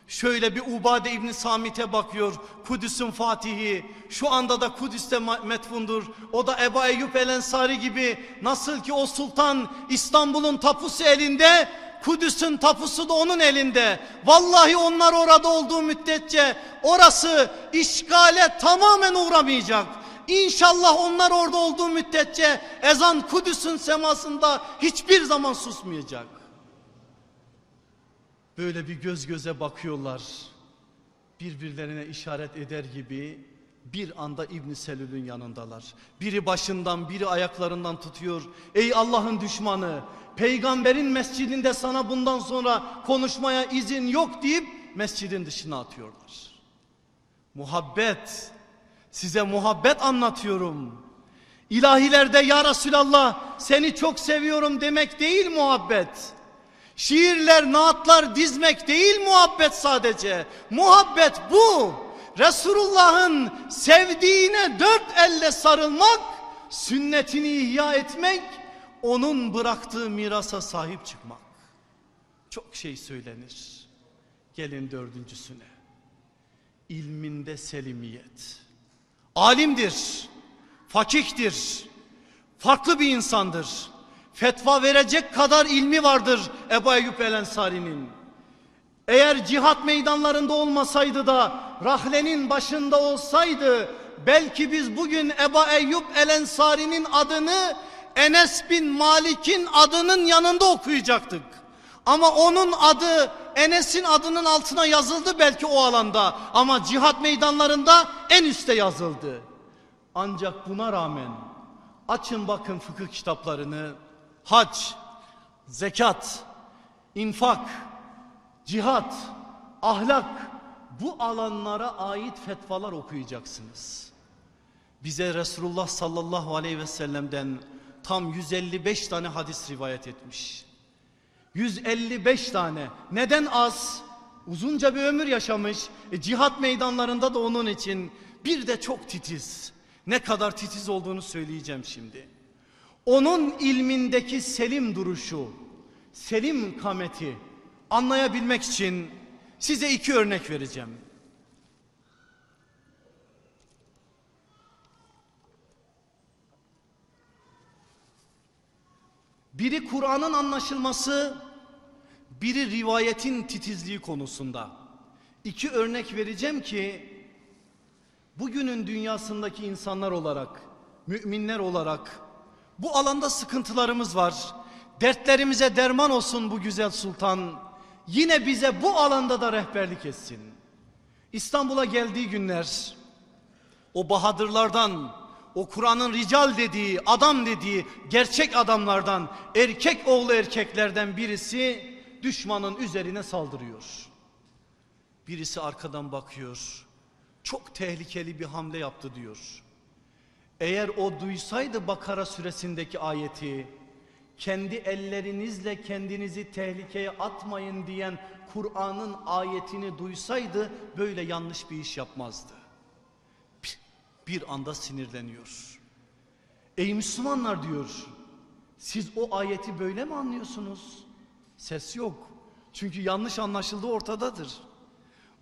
Şöyle bir Ubade İbni Samit'e bakıyor. Kudüs'ün fatihi. Şu anda da Kudüs'te metfundur. O da Ebu Eyyub El Ensari gibi. Nasıl ki o sultan İstanbul'un tapusu elinde. Kudüs'ün tapusu da onun elinde. Vallahi onlar orada olduğu müddetçe orası işgale tamamen uğramayacak. İnşallah onlar orada olduğu müddetçe ezan Kudüs'ün semasında hiçbir zaman susmayacak. Böyle bir göz göze bakıyorlar. Birbirlerine işaret eder gibi bir anda İbn Selül'ün yanındalar. Biri başından, biri ayaklarından tutuyor. Ey Allah'ın düşmanı, peygamberin mescidinde sana bundan sonra konuşmaya izin yok deyip mescidin dışına atıyorlar. Muhabbet, size muhabbet anlatıyorum. İlahilerde ya Resulallah seni çok seviyorum demek değil muhabbet. Şiirler, naatlar dizmek değil muhabbet sadece. Muhabbet bu. Resulullah'ın sevdiğine dört elle sarılmak, sünnetini ihya etmek, onun bıraktığı mirasa sahip çıkmak. Çok şey söylenir. Gelin dördüncüsüne. İlminde selimiyet. Alimdir, fakihtir, farklı bir insandır. Fetva verecek kadar ilmi vardır Ebu Eyyub El Ensari'nin. Eğer cihat meydanlarında olmasaydı da rahlenin başında olsaydı belki biz bugün Ebu Eyyub El Ensari'nin adını Enes bin Malik'in adının yanında okuyacaktık. Ama onun adı Enes'in adının altına yazıldı belki o alanda ama cihat meydanlarında en üste yazıldı. Ancak buna rağmen açın bakın fıkıh kitaplarını hac, zekat, infak, cihat, ahlak bu alanlara ait fetvalar okuyacaksınız. Bize Resulullah sallallahu aleyhi ve sellem'den tam 155 tane hadis rivayet etmiş. 155 tane. Neden az? Uzunca bir ömür yaşamış. E, cihat meydanlarında da onun için bir de çok titiz. Ne kadar titiz olduğunu söyleyeceğim şimdi. Onun ilmindeki selim duruşu, selim kameti anlayabilmek için size iki örnek vereceğim. Biri Kur'an'ın anlaşılması, biri rivayetin titizliği konusunda. İki örnek vereceğim ki bugünün dünyasındaki insanlar olarak, müminler olarak bu alanda sıkıntılarımız var. Dertlerimize derman olsun bu güzel sultan. Yine bize bu alanda da rehberlik etsin. İstanbul'a geldiği günler o bahadırlardan, o Kur'an'ın rical dediği, adam dediği gerçek adamlardan, erkek oğlu erkeklerden birisi düşmanın üzerine saldırıyor. Birisi arkadan bakıyor. Çok tehlikeli bir hamle yaptı diyor. Eğer o duysaydı Bakara suresindeki ayeti kendi ellerinizle kendinizi tehlikeye atmayın diyen Kur'an'ın ayetini duysaydı böyle yanlış bir iş yapmazdı. Bir anda sinirleniyor. Ey Müslümanlar diyor siz o ayeti böyle mi anlıyorsunuz? Ses yok. Çünkü yanlış anlaşıldığı ortadadır.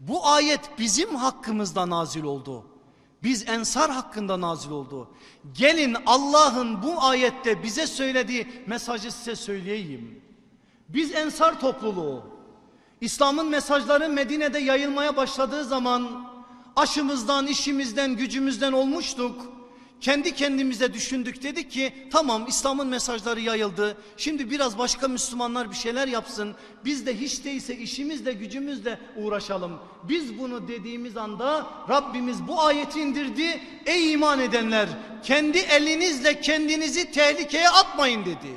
Bu ayet bizim hakkımızda nazil oldu. Biz ensar hakkında nazil oldu. Gelin Allah'ın bu ayette bize söylediği mesajı size söyleyeyim. Biz ensar topluluğu. İslam'ın mesajları Medine'de yayılmaya başladığı zaman aşımızdan, işimizden, gücümüzden olmuştuk. Kendi kendimize düşündük dedik ki tamam İslam'ın mesajları yayıldı. Şimdi biraz başka Müslümanlar bir şeyler yapsın. Biz de hiç değilse işimizle gücümüzle uğraşalım. Biz bunu dediğimiz anda Rabbimiz bu ayeti indirdi. Ey iman edenler kendi elinizle kendinizi tehlikeye atmayın dedi.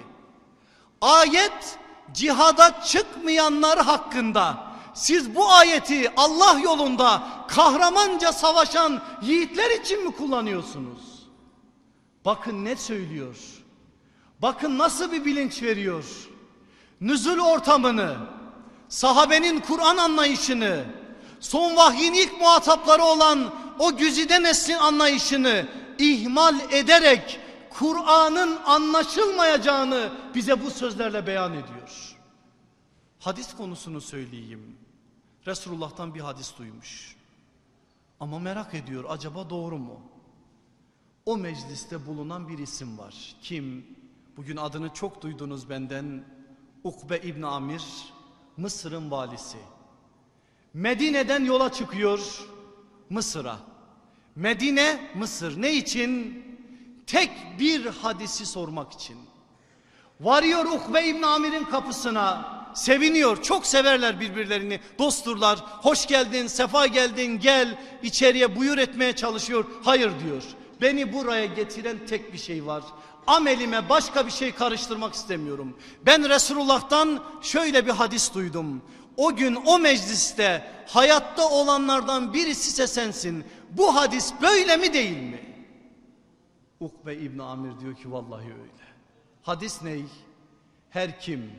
Ayet cihada çıkmayanlar hakkında. Siz bu ayeti Allah yolunda kahramanca savaşan yiğitler için mi kullanıyorsunuz? Bakın ne söylüyor. Bakın nasıl bir bilinç veriyor. Nüzul ortamını, sahabenin Kur'an anlayışını, son vahyin ilk muhatapları olan o güzide neslin anlayışını ihmal ederek Kur'an'ın anlaşılmayacağını bize bu sözlerle beyan ediyor. Hadis konusunu söyleyeyim. Resulullah'tan bir hadis duymuş. Ama merak ediyor acaba doğru mu? O mecliste bulunan bir isim var. Kim? Bugün adını çok duydunuz benden. Ukbe İbn Amir, Mısır'ın valisi. Medine'den yola çıkıyor Mısır'a. Medine, Mısır. Ne için? Tek bir hadisi sormak için. Varıyor Ukbe İbn Amir'in kapısına. Seviniyor. Çok severler birbirlerini. Dostturlar. Hoş geldin, sefa geldin, gel. içeriye buyur etmeye çalışıyor. Hayır diyor. Beni buraya getiren tek bir şey var. Amelime başka bir şey karıştırmak istemiyorum. Ben Resulullah'tan şöyle bir hadis duydum. O gün o mecliste hayatta olanlardan birisi ise sensin. Bu hadis böyle mi değil mi? Ukbe İbni Amir diyor ki vallahi öyle. Hadis ney? Her kim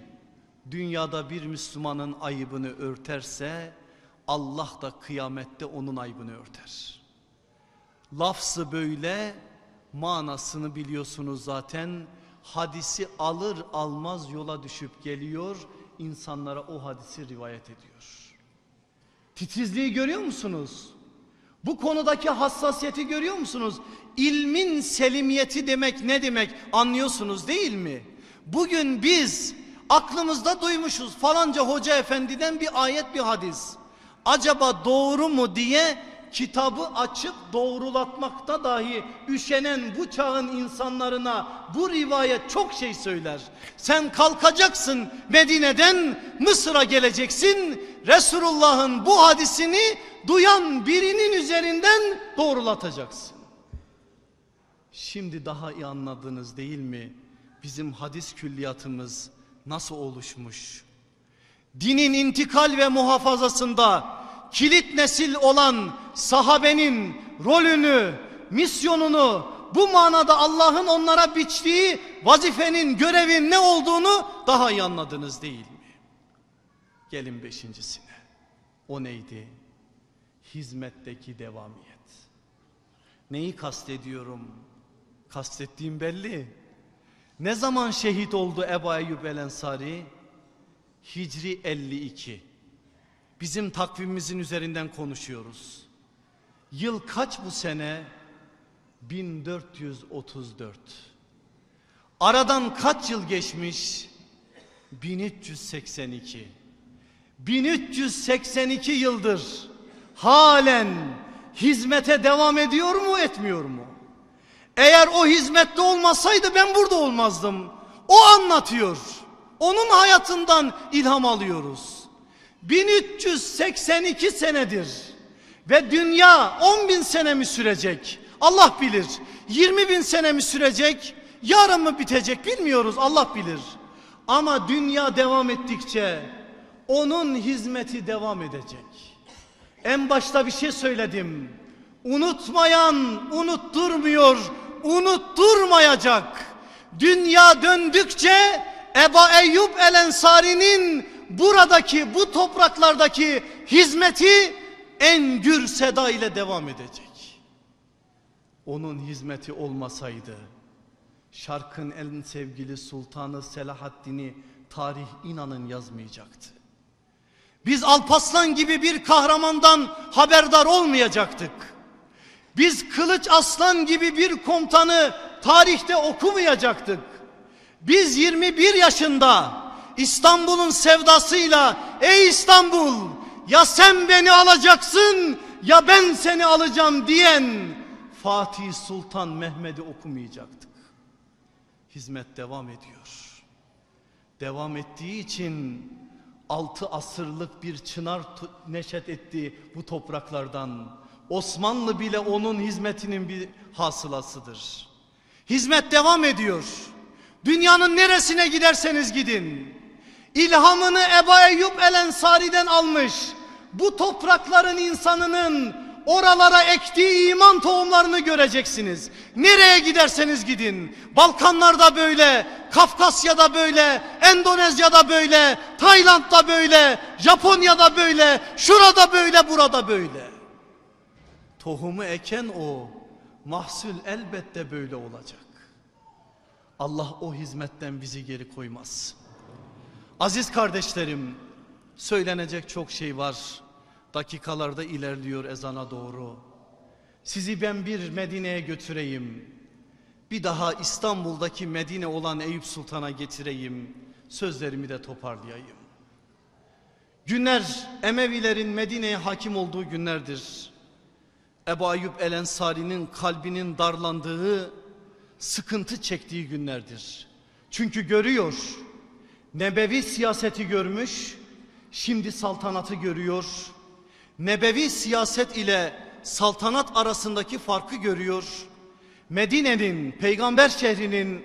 dünyada bir Müslümanın ayıbını örterse Allah da kıyamette onun ayıbını örter. Lafzı böyle manasını biliyorsunuz zaten. Hadisi alır almaz yola düşüp geliyor. insanlara o hadisi rivayet ediyor. Titizliği görüyor musunuz? Bu konudaki hassasiyeti görüyor musunuz? İlmin selimiyeti demek ne demek anlıyorsunuz değil mi? Bugün biz aklımızda duymuşuz falanca hoca efendiden bir ayet bir hadis. Acaba doğru mu diye kitabı açıp doğrulatmakta dahi üşenen bu çağın insanlarına bu rivayet çok şey söyler. Sen kalkacaksın Medine'den Mısır'a geleceksin. Resulullah'ın bu hadisini duyan birinin üzerinden doğrulatacaksın. Şimdi daha iyi anladınız değil mi? Bizim hadis külliyatımız nasıl oluşmuş? Dinin intikal ve muhafazasında kilit nesil olan sahabenin rolünü, misyonunu bu manada Allah'ın onlara biçtiği vazifenin, görevin ne olduğunu daha iyi anladınız değil mi? Gelin beşincisine. O neydi? Hizmetteki devamiyet. Neyi kastediyorum? Kastettiğim belli. Ne zaman şehit oldu Ebu Eyyub El Ensari? Hicri 52. Bizim takvimimizin üzerinden konuşuyoruz. Yıl kaç bu sene? 1434. Aradan kaç yıl geçmiş? 1382. 1382 yıldır halen hizmete devam ediyor mu etmiyor mu? Eğer o hizmette olmasaydı ben burada olmazdım. O anlatıyor. Onun hayatından ilham alıyoruz. 1382 senedir ve dünya 10 bin sene mi sürecek? Allah bilir. 20 bin sene mi sürecek? Yarın mı bitecek bilmiyoruz Allah bilir. Ama dünya devam ettikçe onun hizmeti devam edecek. En başta bir şey söyledim. Unutmayan unutturmuyor, unutturmayacak. Dünya döndükçe Eba Eyyub El Ensari'nin buradaki bu topraklardaki hizmeti en gür seda ile devam edecek. Onun hizmeti olmasaydı şarkın en sevgili sultanı Selahaddin'i tarih inanın yazmayacaktı. Biz Alpaslan gibi bir kahramandan haberdar olmayacaktık. Biz Kılıç Aslan gibi bir komutanı tarihte okumayacaktık. Biz 21 yaşında İstanbul'un sevdasıyla ey İstanbul ya sen beni alacaksın ya ben seni alacağım diyen Fatih Sultan Mehmet'i okumayacaktık. Hizmet devam ediyor. Devam ettiği için altı asırlık bir çınar neşet etti bu topraklardan. Osmanlı bile onun hizmetinin bir hasılasıdır. Hizmet devam ediyor. Dünyanın neresine giderseniz gidin. İlhamını Eba Eyyub El Ensari'den almış. Bu toprakların insanının oralara ektiği iman tohumlarını göreceksiniz. Nereye giderseniz gidin. Balkanlarda böyle, Kafkasya'da böyle, Endonezya'da böyle, Tayland'da böyle, Japonya'da böyle, şurada böyle, burada böyle. Tohumu eken o, mahsul elbette böyle olacak. Allah o hizmetten bizi geri koymaz. Aziz kardeşlerim, söylenecek çok şey var. Dakikalarda ilerliyor ezana doğru. Sizi ben bir Medine'ye götüreyim. Bir daha İstanbul'daki Medine olan Eyüp Sultan'a getireyim. Sözlerimi de toparlayayım. Günler Emevilerin Medine'ye hakim olduğu günlerdir. Ebu Ayyub El Ensari'nin kalbinin darlandığı, sıkıntı çektiği günlerdir. Çünkü görüyor, Nebevi siyaseti görmüş, şimdi saltanatı görüyor. Nebevi siyaset ile saltanat arasındaki farkı görüyor. Medine'nin, peygamber şehrinin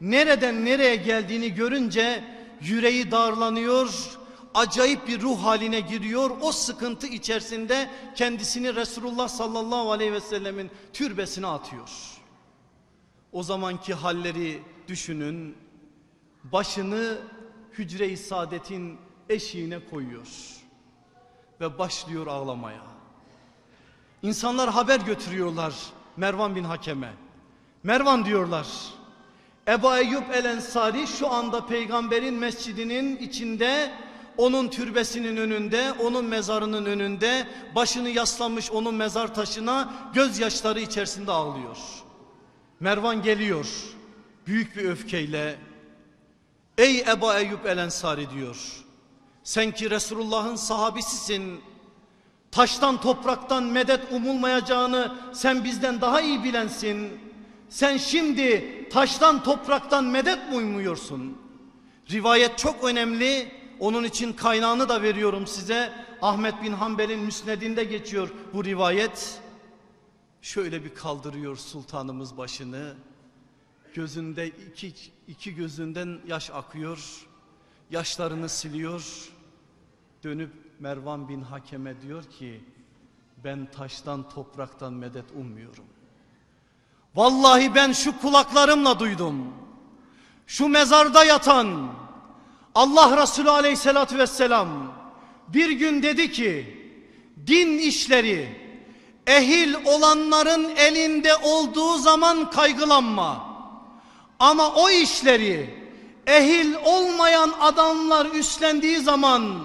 nereden nereye geldiğini görünce yüreği darlanıyor, acayip bir ruh haline giriyor. O sıkıntı içerisinde kendisini Resulullah sallallahu aleyhi ve sellemin türbesine atıyor. O zamanki halleri düşünün. Başını hücre-i saadetin eşiğine koyuyor. Ve başlıyor ağlamaya. İnsanlar haber götürüyorlar Mervan bin Hakem'e. Mervan diyorlar. Ebu Eyyub el Ensari şu anda peygamberin mescidinin içinde onun türbesinin önünde, onun mezarının önünde başını yaslamış onun mezar taşına gözyaşları içerisinde ağlıyor. Mervan geliyor büyük bir öfkeyle Ey Ebu Eyyub el Ensari diyor. Sen ki Resulullah'ın sahabisisin. Taştan topraktan medet umulmayacağını sen bizden daha iyi bilensin. Sen şimdi taştan topraktan medet mi umuyorsun? Rivayet çok önemli. Onun için kaynağını da veriyorum size. Ahmet bin Hanbel'in müsnedinde geçiyor bu rivayet. Şöyle bir kaldırıyor sultanımız başını. Gözünde iki, iki gözünden yaş akıyor. Yaşlarını siliyor. Dönüp Mervan bin Hakem'e diyor ki ben taştan topraktan medet ummuyorum. Vallahi ben şu kulaklarımla duydum. Şu mezarda yatan Allah Resulü aleyhissalatü vesselam bir gün dedi ki din işleri ehil olanların elinde olduğu zaman kaygılanma. Ama o işleri ehil olmayan adamlar üstlendiği zaman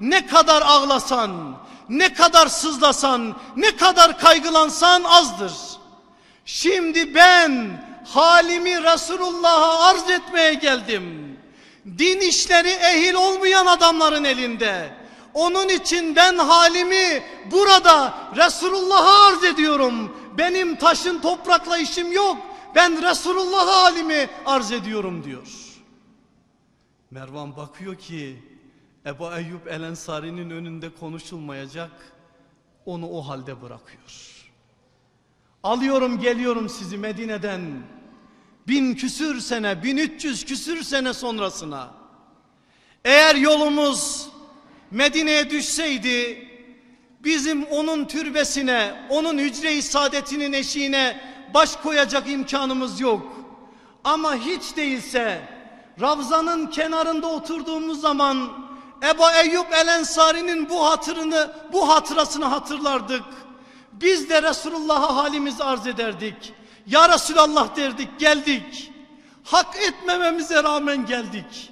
ne kadar ağlasan, ne kadar sızlasan, ne kadar kaygılansan azdır. Şimdi ben halimi Resulullah'a arz etmeye geldim. Din işleri ehil olmayan adamların elinde. Onun için ben halimi burada Resulullah'a arz ediyorum. Benim taşın toprakla işim yok. Ben Resulullah'a halimi arz ediyorum diyor. Mervan bakıyor ki Ebu Eyyub El Ensari'nin önünde konuşulmayacak. Onu o halde bırakıyor. Alıyorum geliyorum sizi Medine'den. Bin küsür sene, bin üç yüz küsür sene sonrasına. Eğer yolumuz Medine'ye düşseydi bizim onun türbesine, onun hücre-i saadetinin eşiğine baş koyacak imkanımız yok. Ama hiç değilse Ravza'nın kenarında oturduğumuz zaman Ebu Eyyub El Ensari'nin bu hatırını, bu hatırasını hatırlardık. Biz de Resulullah'a halimizi arz ederdik. Ya Resulallah derdik geldik. Hak etmememize rağmen geldik.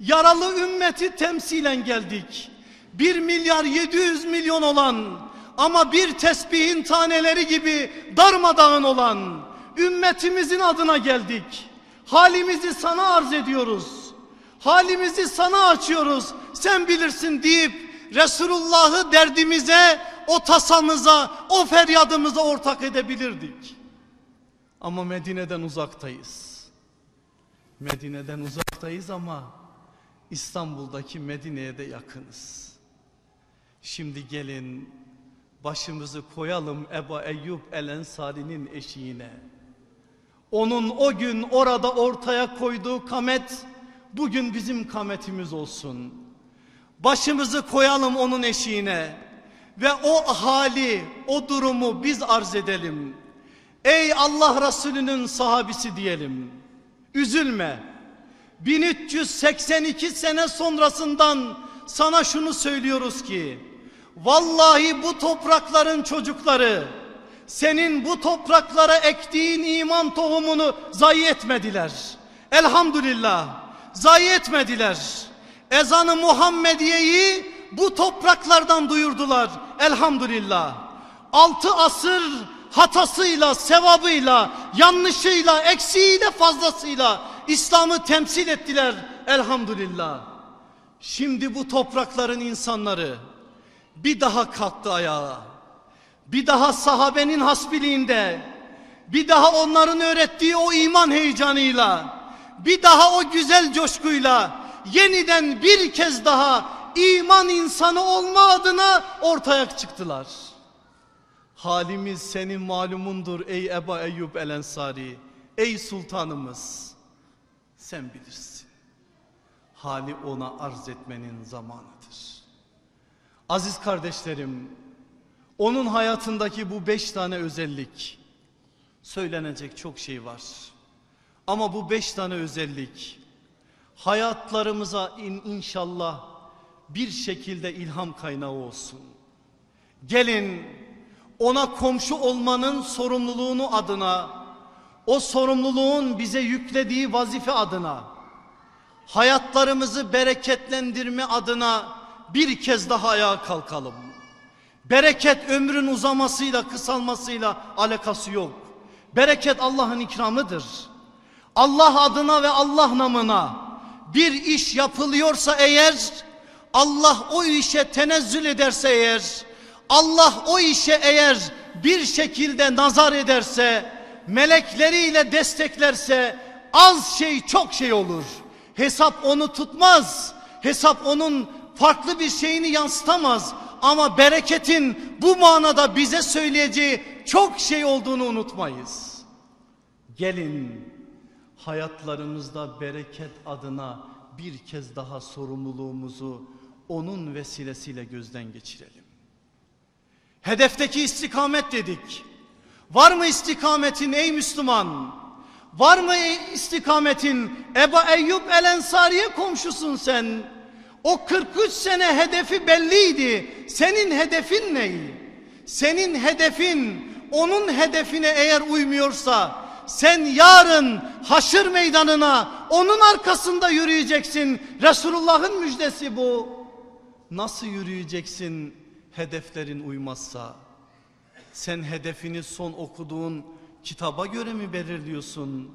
Yaralı ümmeti temsilen geldik. 1 milyar 700 milyon olan ama bir tesbihin taneleri gibi darmadağın olan ümmetimizin adına geldik. Halimizi sana arz ediyoruz. Halimizi sana açıyoruz. Sen bilirsin deyip Resulullah'ı derdimize, o tasamıza, o feryadımıza ortak edebilirdik. Ama Medine'den uzaktayız. Medine'den uzaktayız ama İstanbul'daki Medine'ye de yakınız. Şimdi gelin başımızı koyalım Ebu Eyyub El Ensari'nin eşiğine. Onun o gün orada ortaya koyduğu kamet bugün bizim kametimiz olsun. Başımızı koyalım onun eşiğine ve o hali, o durumu biz arz edelim. Ey Allah Resulü'nün sahabisi diyelim. Üzülme. 1382 sene sonrasından sana şunu söylüyoruz ki vallahi bu toprakların çocukları senin bu topraklara ektiğin iman tohumunu zayi etmediler. Elhamdülillah zayi etmediler. Ezanı Muhammediye'yi bu topraklardan duyurdular. Elhamdülillah. Altı asır hatasıyla, sevabıyla, yanlışıyla, eksiğiyle, fazlasıyla İslam'ı temsil ettiler. Elhamdülillah. Şimdi bu toprakların insanları bir daha kalktı ayağa. Bir daha sahabenin hasbiliğinde, bir daha onların öğrettiği o iman heyecanıyla, bir daha o güzel coşkuyla yeniden bir kez daha iman insanı olma adına ortaya çıktılar. Halimiz senin malumundur ey Eba Eyyub El Ensari. Ey sultanımız. Sen bilirsin. Hali ona arz etmenin zamanıdır. Aziz kardeşlerim, onun hayatındaki bu beş tane özellik, söylenecek çok şey var. Ama bu beş tane özellik, hayatlarımıza in, inşallah bir şekilde ilham kaynağı olsun. Gelin ona komşu olmanın sorumluluğunu adına, o sorumluluğun bize yüklediği vazife adına, hayatlarımızı bereketlendirme adına bir kez daha ayağa kalkalım. Bereket ömrün uzamasıyla kısalmasıyla alakası yok. Bereket Allah'ın ikramıdır. Allah adına ve Allah namına bir iş yapılıyorsa eğer Allah o işe tenezzül ederse eğer Allah o işe eğer bir şekilde nazar ederse melekleriyle desteklerse az şey çok şey olur. Hesap onu tutmaz. Hesap onun farklı bir şeyini yansıtamaz. Ama bereketin bu manada bize söyleyeceği çok şey olduğunu unutmayız. Gelin hayatlarımızda bereket adına bir kez daha sorumluluğumuzu onun vesilesiyle gözden geçirelim. Hedefteki istikamet dedik. Var mı istikametin ey Müslüman? Var mı istikametin? Eba Eyyub El Ensari'ye komşusun sen. O 43 sene hedefi belliydi. Senin hedefin ne? Senin hedefin onun hedefine eğer uymuyorsa sen yarın haşır meydanına onun arkasında yürüyeceksin. Resulullah'ın müjdesi bu. Nasıl yürüyeceksin hedeflerin uymazsa? Sen hedefini son okuduğun kitaba göre mi belirliyorsun?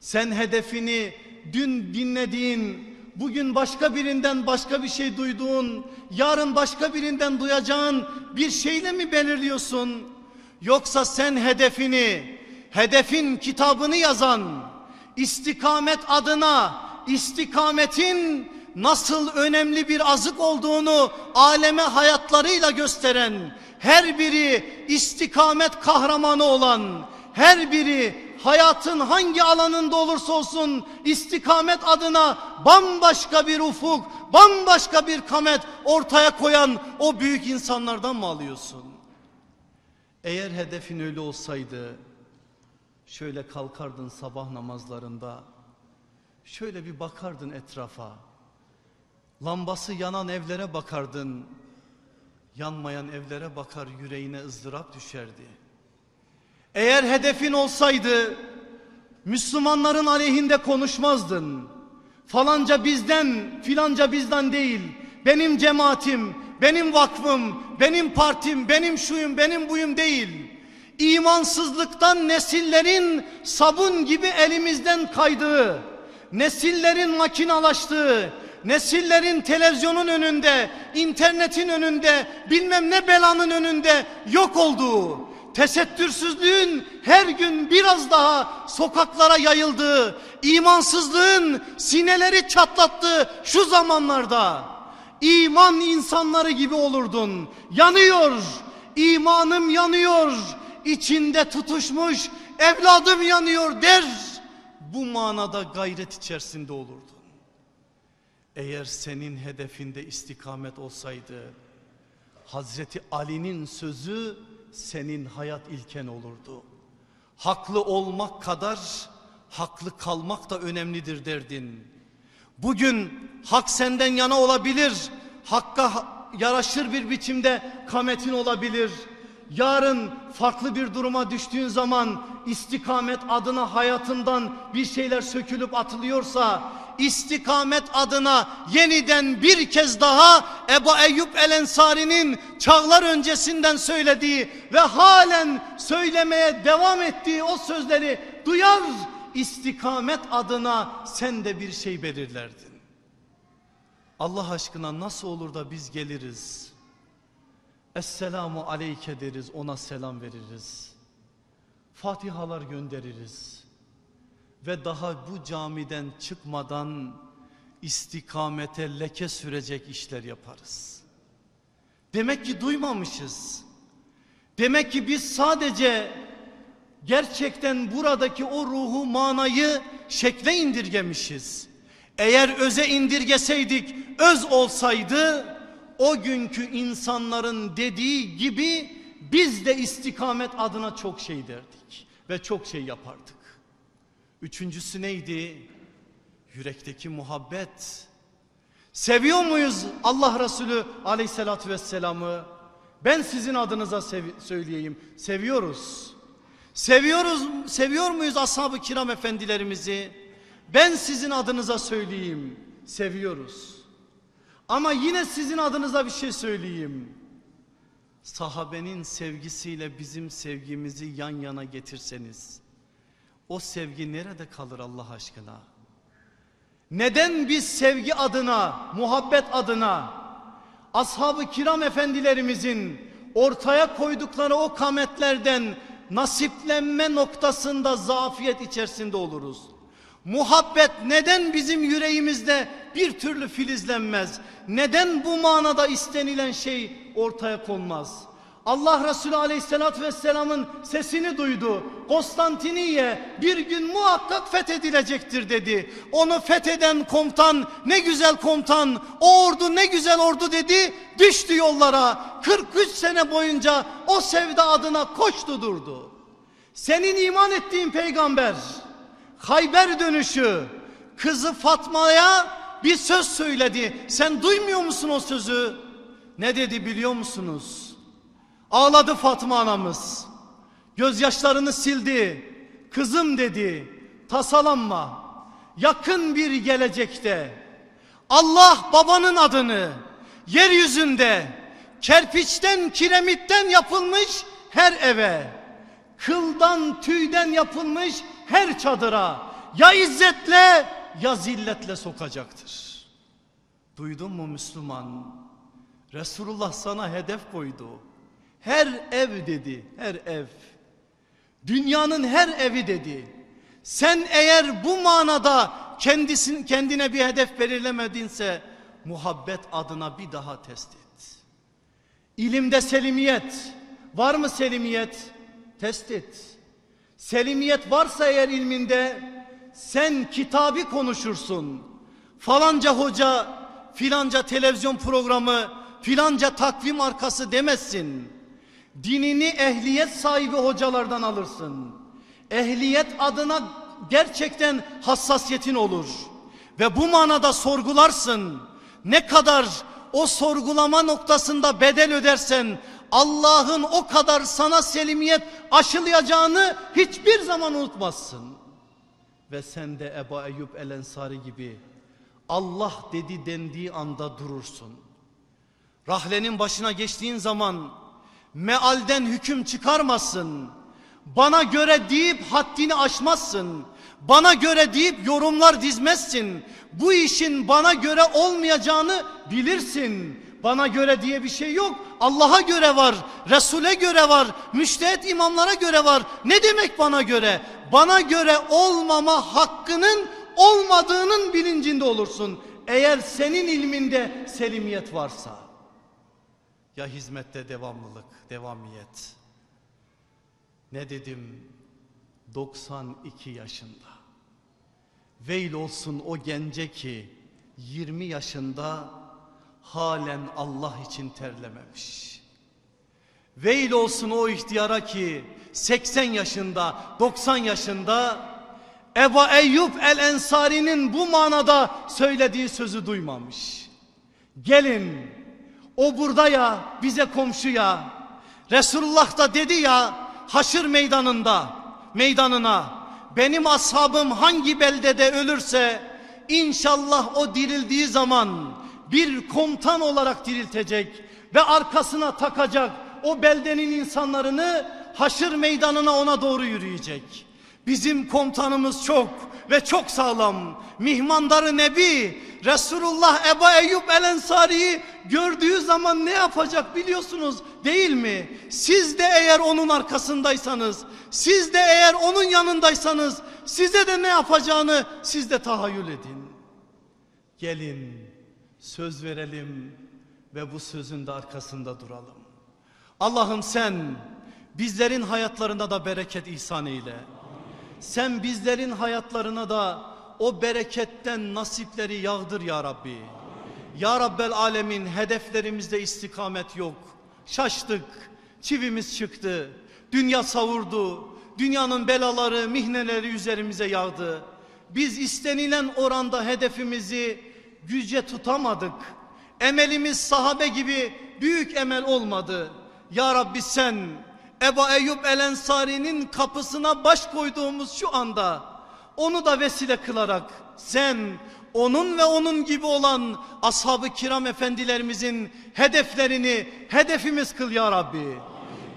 Sen hedefini dün dinlediğin, bugün başka birinden başka bir şey duyduğun, yarın başka birinden duyacağın bir şeyle mi belirliyorsun? Yoksa sen hedefini, hedefin kitabını yazan, istikamet adına, istikametin nasıl önemli bir azık olduğunu aleme hayatlarıyla gösteren, her biri istikamet kahramanı olan, her biri hayatın hangi alanında olursa olsun istikamet adına bambaşka bir ufuk, bambaşka bir kamet ortaya koyan o büyük insanlardan mı alıyorsun? Eğer hedefin öyle olsaydı şöyle kalkardın sabah namazlarında şöyle bir bakardın etrafa lambası yanan evlere bakardın yanmayan evlere bakar yüreğine ızdırap düşerdi eğer hedefin olsaydı Müslümanların aleyhinde konuşmazdın falanca bizden filanca bizden değil benim cemaatim, benim vakfım, benim partim, benim şuyum, benim buyum değil. İmansızlıktan nesillerin sabun gibi elimizden kaydığı, nesillerin makinalaştığı, nesillerin televizyonun önünde, internetin önünde, bilmem ne belanın önünde yok olduğu, tesettürsüzlüğün her gün biraz daha sokaklara yayıldığı, imansızlığın sineleri çatlattığı şu zamanlarda iman insanları gibi olurdun. Yanıyor, imanım yanıyor, içinde tutuşmuş evladım yanıyor der. Bu manada gayret içerisinde olurdun. Eğer senin hedefinde istikamet olsaydı Hazreti Ali'nin sözü senin hayat ilken olurdu. Haklı olmak kadar haklı kalmak da önemlidir derdin. Bugün hak senden yana olabilir. Hakka yaraşır bir biçimde kametin olabilir. Yarın farklı bir duruma düştüğün zaman istikamet adına hayatından bir şeyler sökülüp atılıyorsa istikamet adına yeniden bir kez daha Ebu Eyyub El Ensari'nin çağlar öncesinden söylediği ve halen söylemeye devam ettiği o sözleri duyar istikamet adına sen de bir şey belirlerdin. Allah aşkına nasıl olur da biz geliriz? Esselamu aleyke deriz ona selam veririz. Fatihalar göndeririz. Ve daha bu camiden çıkmadan istikamete leke sürecek işler yaparız. Demek ki duymamışız. Demek ki biz sadece gerçekten buradaki o ruhu manayı şekle indirgemişiz. Eğer öze indirgeseydik öz olsaydı o günkü insanların dediği gibi biz de istikamet adına çok şey derdik ve çok şey yapardık. Üçüncüsü neydi? Yürekteki muhabbet. Seviyor muyuz Allah Resulü aleyhissalatü vesselam'ı? Ben sizin adınıza söyleyeyim. Seviyoruz. Seviyoruz, seviyor muyuz ashab-ı kiram efendilerimizi? Ben sizin adınıza söyleyeyim. Seviyoruz. Ama yine sizin adınıza bir şey söyleyeyim. Sahabenin sevgisiyle bizim sevgimizi yan yana getirseniz o sevgi nerede kalır Allah aşkına? Neden biz sevgi adına, muhabbet adına ashab-ı kiram efendilerimizin ortaya koydukları o kametlerden nasiplenme noktasında zafiyet içerisinde oluruz? Muhabbet neden bizim yüreğimizde bir türlü filizlenmez? Neden bu manada istenilen şey ortaya konmaz? Allah Resulü Aleyhisselatü Vesselam'ın sesini duydu. Konstantiniye bir gün muhakkak fethedilecektir dedi. Onu fetheden komutan ne güzel komutan, o ordu ne güzel ordu dedi. Düştü yollara 43 sene boyunca o sevda adına koştu durdu. Senin iman ettiğin peygamber Hayber dönüşü kızı Fatma'ya bir söz söyledi. Sen duymuyor musun o sözü? Ne dedi biliyor musunuz? Ağladı Fatma anamız. Gözyaşlarını sildi. Kızım dedi. Tasalanma. Yakın bir gelecekte Allah babanın adını yeryüzünde kerpiçten kiremitten yapılmış her eve kıldan tüyden yapılmış her çadıra ya izzetle ya zilletle sokacaktır. Duydun mu Müslüman? Resulullah sana hedef koydu. Her ev dedi, her ev. Dünyanın her evi dedi. Sen eğer bu manada kendisin, kendine bir hedef belirlemedinse muhabbet adına bir daha test et. İlimde selimiyet. Var mı selimiyet? Test et. Selimiyet varsa eğer ilminde sen kitabı konuşursun. Falanca hoca, filanca televizyon programı, filanca takvim arkası demezsin. Dinini ehliyet sahibi hocalardan alırsın. Ehliyet adına gerçekten hassasiyetin olur. Ve bu manada sorgularsın. Ne kadar o sorgulama noktasında bedel ödersen Allah'ın o kadar sana selimiyet aşılayacağını hiçbir zaman unutmazsın. Ve sen de Ebu Eyyub El Ensari gibi Allah dedi dendiği anda durursun. Rahlenin başına geçtiğin zaman mealden hüküm çıkarmasın. Bana göre deyip haddini aşmazsın. Bana göre deyip yorumlar dizmezsin. Bu işin bana göre olmayacağını bilirsin. Bana göre diye bir şey yok. Allah'a göre var, Resul'e göre var, müştehit imamlara göre var. Ne demek bana göre? Bana göre olmama hakkının olmadığının bilincinde olursun. Eğer senin ilminde selimiyet varsa. Ya hizmette devamlılık, devamiyet. Ne dedim? 92 yaşında. Veil olsun o gence ki 20 yaşında halen Allah için terlememiş. Veil olsun o ihtiyara ki 80 yaşında, 90 yaşında Ebu Eyyub el Ensari'nin bu manada söylediği sözü duymamış. Gelin o burada ya bize komşu ya. Resulullah da dedi ya haşır meydanında meydanına benim ashabım hangi beldede ölürse inşallah o dirildiği zaman bir komutan olarak diriltecek ve arkasına takacak o beldenin insanlarını haşır meydanına ona doğru yürüyecek. Bizim komutanımız çok ve çok sağlam. Mihmandarı Nebi Resulullah Ebu Eyyub El Ensari'yi gördüğü zaman ne yapacak biliyorsunuz değil mi? Siz de eğer onun arkasındaysanız, siz de eğer onun yanındaysanız size de ne yapacağını siz de tahayyül edin. Gelin söz verelim ve bu sözün de arkasında duralım. Allah'ım sen bizlerin hayatlarında da bereket ihsan eyle. Sen bizlerin hayatlarına da o bereketten nasipleri yağdır ya Rabbi. Ya Rabbel Alemin hedeflerimizde istikamet yok. Şaştık, çivimiz çıktı, dünya savurdu, dünyanın belaları, mihneleri üzerimize yağdı. Biz istenilen oranda hedefimizi güce tutamadık. Emelimiz sahabe gibi büyük emel olmadı. Ya Rabbi sen Ebu Eyyub El Ensari'nin kapısına baş koyduğumuz şu anda onu da vesile kılarak sen onun ve onun gibi olan ashab-ı kiram efendilerimizin hedeflerini hedefimiz kıl ya Rabbi.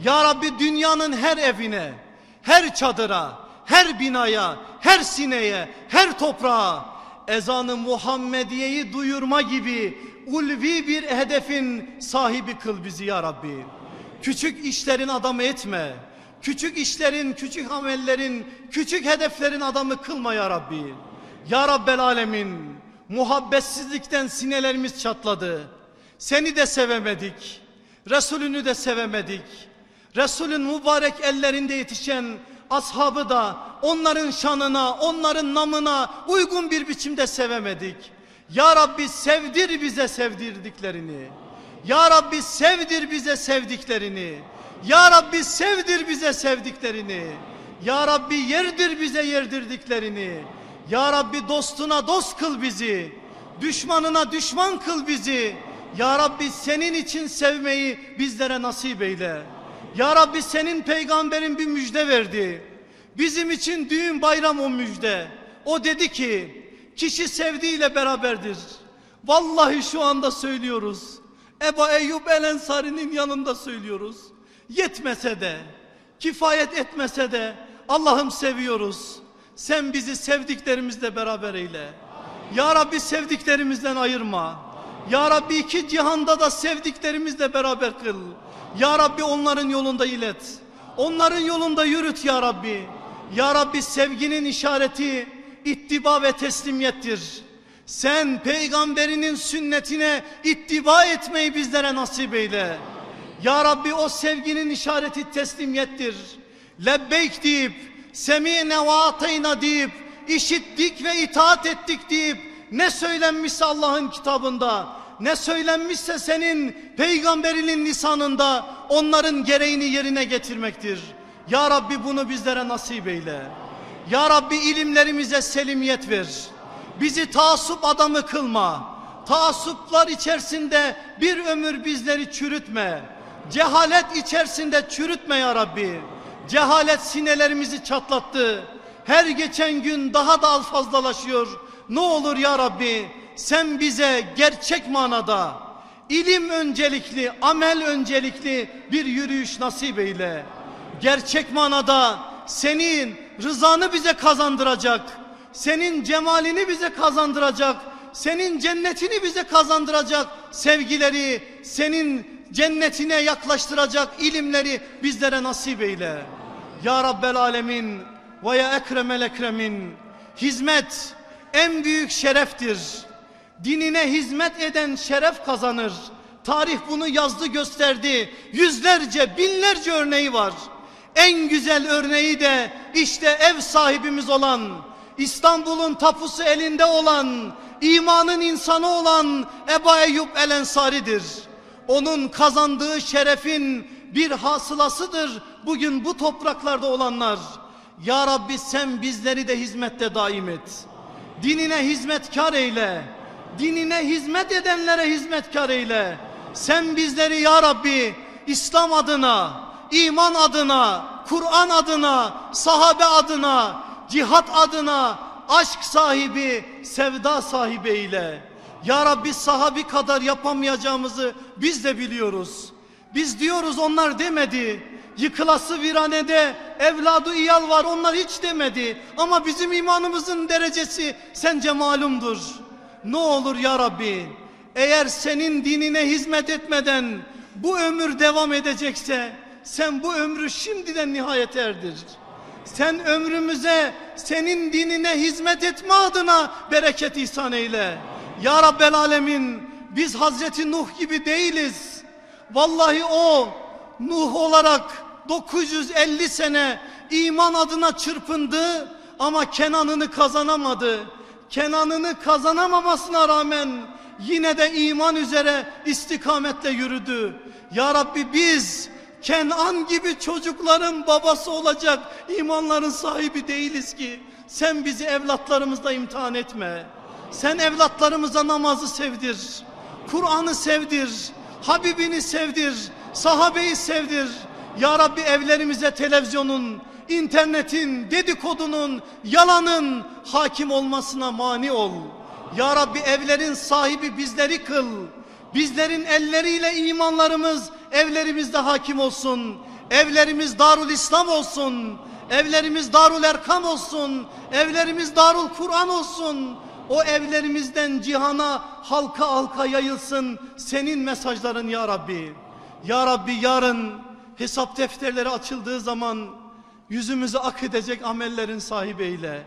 Ya Rabbi dünyanın her evine, her çadıra, her binaya, her sineye, her toprağa ezanı Muhammediye'yi duyurma gibi ulvi bir hedefin sahibi kıl bizi ya Rabbi. Küçük işlerin adamı etme. Küçük işlerin, küçük amellerin, küçük hedeflerin adamı kılma ya Rabbi. Ya Rabbel Alemin muhabbetsizlikten sinelerimiz çatladı. Seni de sevemedik. Resulünü de sevemedik. Resulün mübarek ellerinde yetişen ashabı da onların şanına, onların namına uygun bir biçimde sevemedik. Ya Rabbi sevdir bize sevdirdiklerini. Ya Rabbi sevdir bize sevdiklerini. Ya Rabbi sevdir bize sevdiklerini. Ya Rabbi yerdir bize yerdirdiklerini. Ya Rabbi dostuna dost kıl bizi. Düşmanına düşman kıl bizi. Ya Rabbi senin için sevmeyi bizlere nasip eyle. Ya Rabbi senin peygamberin bir müjde verdi. Bizim için düğün bayram o müjde. O dedi ki kişi sevdiğiyle beraberdir. Vallahi şu anda söylüyoruz. Ebu Eyyub El Ensari'nin yanında söylüyoruz. Yetmese de, kifayet etmese de Allah'ım seviyoruz. Sen bizi sevdiklerimizle beraber eyle. Ya Rabbi sevdiklerimizden ayırma. Ya Rabbi iki cihanda da sevdiklerimizle beraber kıl. Ya Rabbi onların yolunda ilet. Onların yolunda yürüt ya Rabbi. Ya Rabbi sevginin işareti ittiba ve teslimiyettir. Sen peygamberinin sünnetine ittiba etmeyi bizlere nasip eyle. Ya Rabbi o sevginin işareti teslimiyettir. Lebbeyk deyip, semine ve ateyna deyip, işittik ve itaat ettik deyip, ne söylenmişse Allah'ın kitabında, ne söylenmişse senin peygamberinin lisanında onların gereğini yerine getirmektir. Ya Rabbi bunu bizlere nasip eyle. Ya Rabbi ilimlerimize selimiyet ver. Bizi taassup adamı kılma. Taassuplar içerisinde bir ömür bizleri çürütme. Cehalet içerisinde çürütme ya Rabbi. Cehalet sinelerimizi çatlattı. Her geçen gün daha da fazlalaşıyor. Ne olur ya Rabbi sen bize gerçek manada ilim öncelikli, amel öncelikli bir yürüyüş nasip eyle. Gerçek manada senin rızanı bize kazandıracak, senin cemalini bize kazandıracak, senin cennetini bize kazandıracak sevgileri, senin cennetine yaklaştıracak ilimleri bizlere nasip eyle. Ya Rabbel Alemin ve ya Ekremel Ekremin hizmet en büyük şereftir. Dinine hizmet eden şeref kazanır. Tarih bunu yazdı gösterdi. Yüzlerce binlerce örneği var. En güzel örneği de işte ev sahibimiz olan İstanbul'un tapusu elinde olan imanın insanı olan Ebu Eyyub El Ensari'dir. Onun kazandığı şerefin bir hasılasıdır bugün bu topraklarda olanlar. Ya Rabbi sen bizleri de hizmette daim et. Dinine hizmetkar eyle. Dinine hizmet edenlere hizmetkar eyle. Sen bizleri ya Rabbi İslam adına, iman adına, Kur'an adına, sahabe adına, cihat adına, aşk sahibi, sevda sahibi eyle. Ya Rabbi sahabi kadar yapamayacağımızı biz de biliyoruz. Biz diyoruz onlar demedi. Yıkılası viranede evladı iyal var onlar hiç demedi. Ama bizim imanımızın derecesi sence malumdur. Ne olur ya Rabbi eğer senin dinine hizmet etmeden bu ömür devam edecekse sen bu ömrü şimdiden nihayet erdir. Sen ömrümüze senin dinine hizmet etme adına bereket ihsan eyle. Ya Rabbel Alemin biz Hazreti Nuh gibi değiliz. Vallahi o Nuh olarak 950 sene iman adına çırpındı ama Kenan'ını kazanamadı. Kenan'ını kazanamamasına rağmen yine de iman üzere istikametle yürüdü. Ya Rabbi biz Kenan gibi çocukların babası olacak imanların sahibi değiliz ki. Sen bizi evlatlarımızla imtihan etme. Sen evlatlarımıza namazı sevdir. Kur'an'ı sevdir. Habibini sevdir. Sahabeyi sevdir. Ya Rabbi evlerimize televizyonun, internetin, dedikodunun, yalanın hakim olmasına mani ol. Ya Rabbi evlerin sahibi bizleri kıl. Bizlerin elleriyle imanlarımız evlerimizde hakim olsun. Evlerimiz Darul İslam olsun. Evlerimiz Darul Erkam olsun. Evlerimiz Darul Kur'an olsun. O evlerimizden cihana halka halka yayılsın senin mesajların ya Rabbi. Ya Rabbi yarın hesap defterleri açıldığı zaman yüzümüzü ak edecek amellerin sahibi eyle.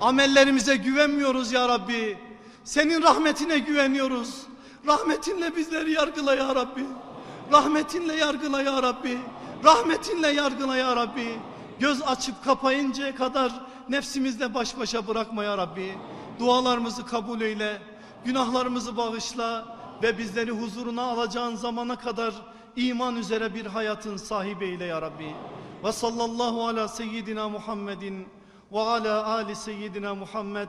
Amellerimize güvenmiyoruz ya Rabbi. Senin rahmetine güveniyoruz. Rahmetinle bizleri yargıla ya Rabbi. Rahmetinle yargıla ya Rabbi. Rahmetinle yargıla ya Rabbi. Göz açıp kapayıncaya kadar nefsimizle baş başa bırakma ya Rabbi. Dualarımızı kabul eyle. Günahlarımızı bağışla ve bizleri huzuruna alacağın zamana kadar iman üzere bir hayatın sahibi eyle ya Rabbi. Ve sallallahu ala seyyidina Muhammedin ve ala ali seyyidina Muhammed